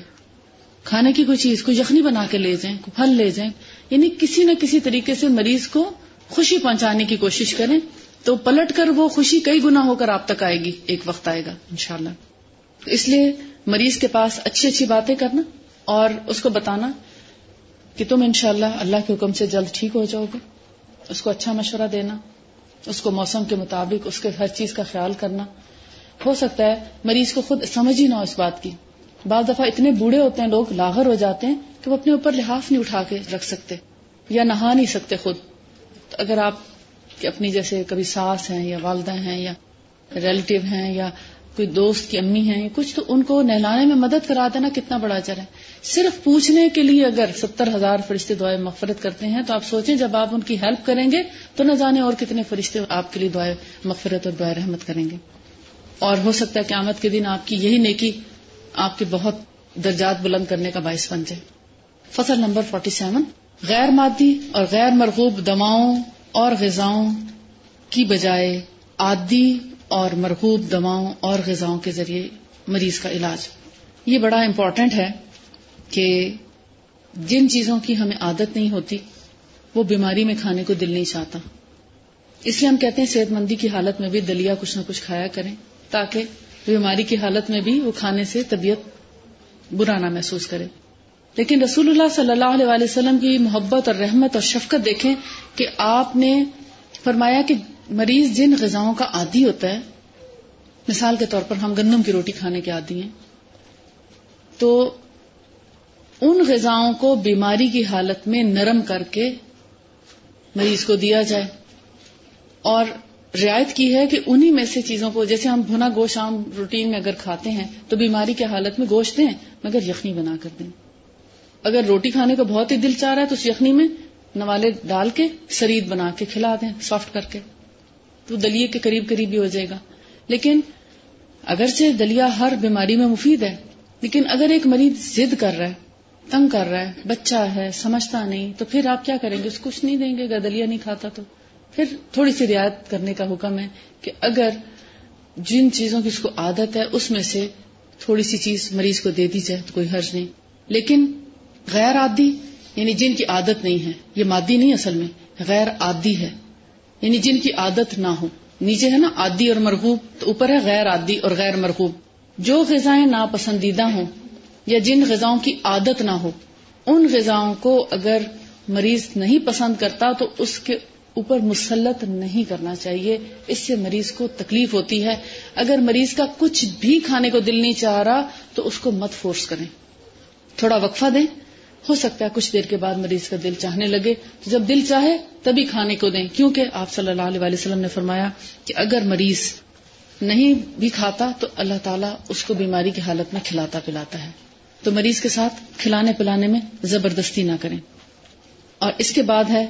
کھانے کی کوئی چیز، کوئی یخنی بنا کے لے جائیں، کوئی پھل لے جائیں۔ یعنی کسی نہ کسی طریقے سے مریض کو خوشی پہنچانے کی کوشش کریں۔ تو پلٹ کر وہ خوشی کئی گنا ہو کر آپ تک آئے گی، ایک وقت آئے گا، انشاءاللہ۔ تو اس لیے مریض کے پاس اچھی اچھی باتیں کرنا اور اس کو بتانا کہ تم انشاءاللہ اللہ اللہ کے حکم سے جلد ٹھیک ہو جاؤ گے۔ اس کو اچھا مشورہ دینا، اس کو موسم کے مطابق، اس کے ہر چیز کا خیال کرنا۔ ہو سکتا ہے مریض کو خود سمجھ ہی نہ ہو اس بات کی۔ بعض دفعہ اتنے بوڑھے ہوتے ہیں، لوگ لاغر ہو جاتے ہیں کہ وہ اپنے اوپر لحاف نہیں اٹھا کے رکھ سکتے یا نہا نہیں سکتے خود۔ تو اگر آپ کہ اپنی جیسے کبھی ساس ہیں یا والدہ ہیں یا ریلیٹو ہیں یا کوئی دوست کی امی ہیں کچھ، تو ان کو نہلانے میں مدد کرا دینا کتنا بڑا اجر ہے۔ صرف پوچھنے کے لیے اگر ستر ہزار فرشتے دعائیں مغفرت کرتے ہیں، تو آپ سوچیں جب آپ ان کی ہیلپ کریں گے، تو نہ جانے اور کتنے فرشتے آپ کے لیے دعائیں مغفرت اور دعائیں رحمت کریں گے۔ اور ہو سکتا ہے قیامت کے دن آپ کی یہی نیکی آپ کے بہت درجات بلند کرنے کا باعث بن جائے۔ فصل نمبر فورٹی سیون غیر مادی اور غیر مرغوب دواؤں اور غذاؤں کی بجائے عادی اور مرغوب دواؤں اور غذاؤں کے ذریعے مریض کا علاج۔ یہ بڑا امپورٹنٹ ہے کہ جن چیزوں کی ہمیں عادت نہیں ہوتی، وہ بیماری میں کھانے کو دل نہیں چاہتا۔ اس لیے ہم کہتے ہیں صحت مندی کی حالت میں بھی دلیا کچھ نہ کچھ کھایا کریں، تاکہ بیماری کی حالت میں بھی وہ کھانے سے طبیعت برا نہ محسوس کرے۔ لیکن رسول اللہ صلی اللہ علیہ وسلم کی محبت اور رحمت اور شفقت دیکھیں کہ آپ نے فرمایا کہ مریض جن غذاؤں کا عادی ہوتا ہے، مثال کے طور پر ہم گندم کی روٹی کھانے کے عادی ہیں، تو ان غذاؤں کو بیماری کی حالت میں نرم کر کے مریض کو دیا جائے۔ اور رعایت کی ہے کہ انہی میں سے چیزوں کو، جیسے ہم بھنا گوشت عام روٹین میں اگر کھاتے ہیں، تو بیماری کی حالت میں گوشت دیں مگر یخنی بنا کر دیں۔ اگر روٹی کھانے کو بہت ہی دل چاہ رہا ہے تو اس یخنی میں نوالے ڈال کے سرید بنا کے کھلا دیں سافٹ کر کے۔ تو دلیے کے قریب قریب بھی ہو جائے گا۔ لیکن اگرچہ دلیا ہر بیماری میں مفید ہے، لیکن اگر ایک مریض ضد کر رہا ہے، تنگ کر رہا ہے، بچہ ہے، سمجھتا نہیں، تو پھر آپ کیا کریں گے؟ اس کچھ نہیں دیں گے۔ اگر دلیا نہیں کھاتا تو۔ پھر تھوڑی سی رعایت کرنے کا حکم ہے کہ اگر جن چیزوں کی اس کو عادت ہے، اس میں سے تھوڑی سی چیز مریض کو دے دی جائے، تو کوئی حرج نہیں۔ لیکن غیر عادی یعنی جن کی عادت نہیں ہے، یہ مادی نہیں اصل میں، غیر عادی ہے۔ یعنی جن کی عادت نہ ہو۔ نیچے ہے نا، عادی اور مرغوب، تو اوپر ہے غیر عادی اور غیر مرغوب۔ جو غذائیں ناپسندیدہ ہوں یا جن غذاؤں کی عادت نہ ہو، ان غذاؤں کو اگر مریض نہیں پسند کرتا تو اس کے اوپر مسلط نہیں کرنا چاہیے۔ اس سے مریض کو تکلیف ہوتی ہے۔ اگر مریض کا کچھ بھی کھانے کو دل نہیں چاہ رہا تو اس کو مت فورس کریں۔ تھوڑا وقفہ دیں۔ ہو سکتا ہے کچھ دیر کے بعد مریض کا دل چاہنے لگے۔ تو جب دل چاہے تبھی کھانے کو دیں۔ کیونکہ آپ صلی اللہ علیہ وسلم نے فرمایا کہ اگر مریض نہیں بھی کھاتا تو اللہ تعالیٰ اس کو بیماری کی حالت میں کھلاتا پلاتا ہے۔ تو مریض کے ساتھ کھلانے پلانے میں زبردستی نہ کریں۔ اور اس کے بعد ہے،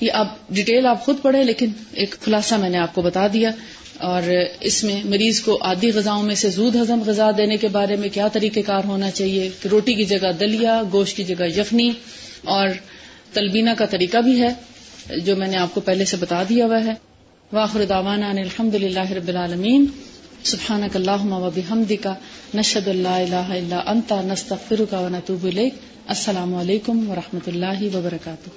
یہ آپ ڈیٹیل آپ خود پڑھیں، لیکن ایک خلاصہ میں نے آپ کو بتا دیا۔ اور اس میں مریض کو آدھی غذاؤں میں سے زود ہضم غذا دینے کے بارے میں کیا طریقہ کار ہونا چاہیے؟ کہ روٹی کی جگہ دلیا، گوشت کی جگہ یخنی اور تلبینہ کا طریقہ بھی ہے، جو میں نے آپ کو پہلے سے بتا دیا ہوا ہے۔ واخر داوانا الحمد للہ رب العالمین۔ سبحان کا اللہ وب حمد کا نشد اللہ اللہ اللہ انتا نستغفرک و نتوب الیک۔ السلام علیکم و اللہ وبرکاتہ۔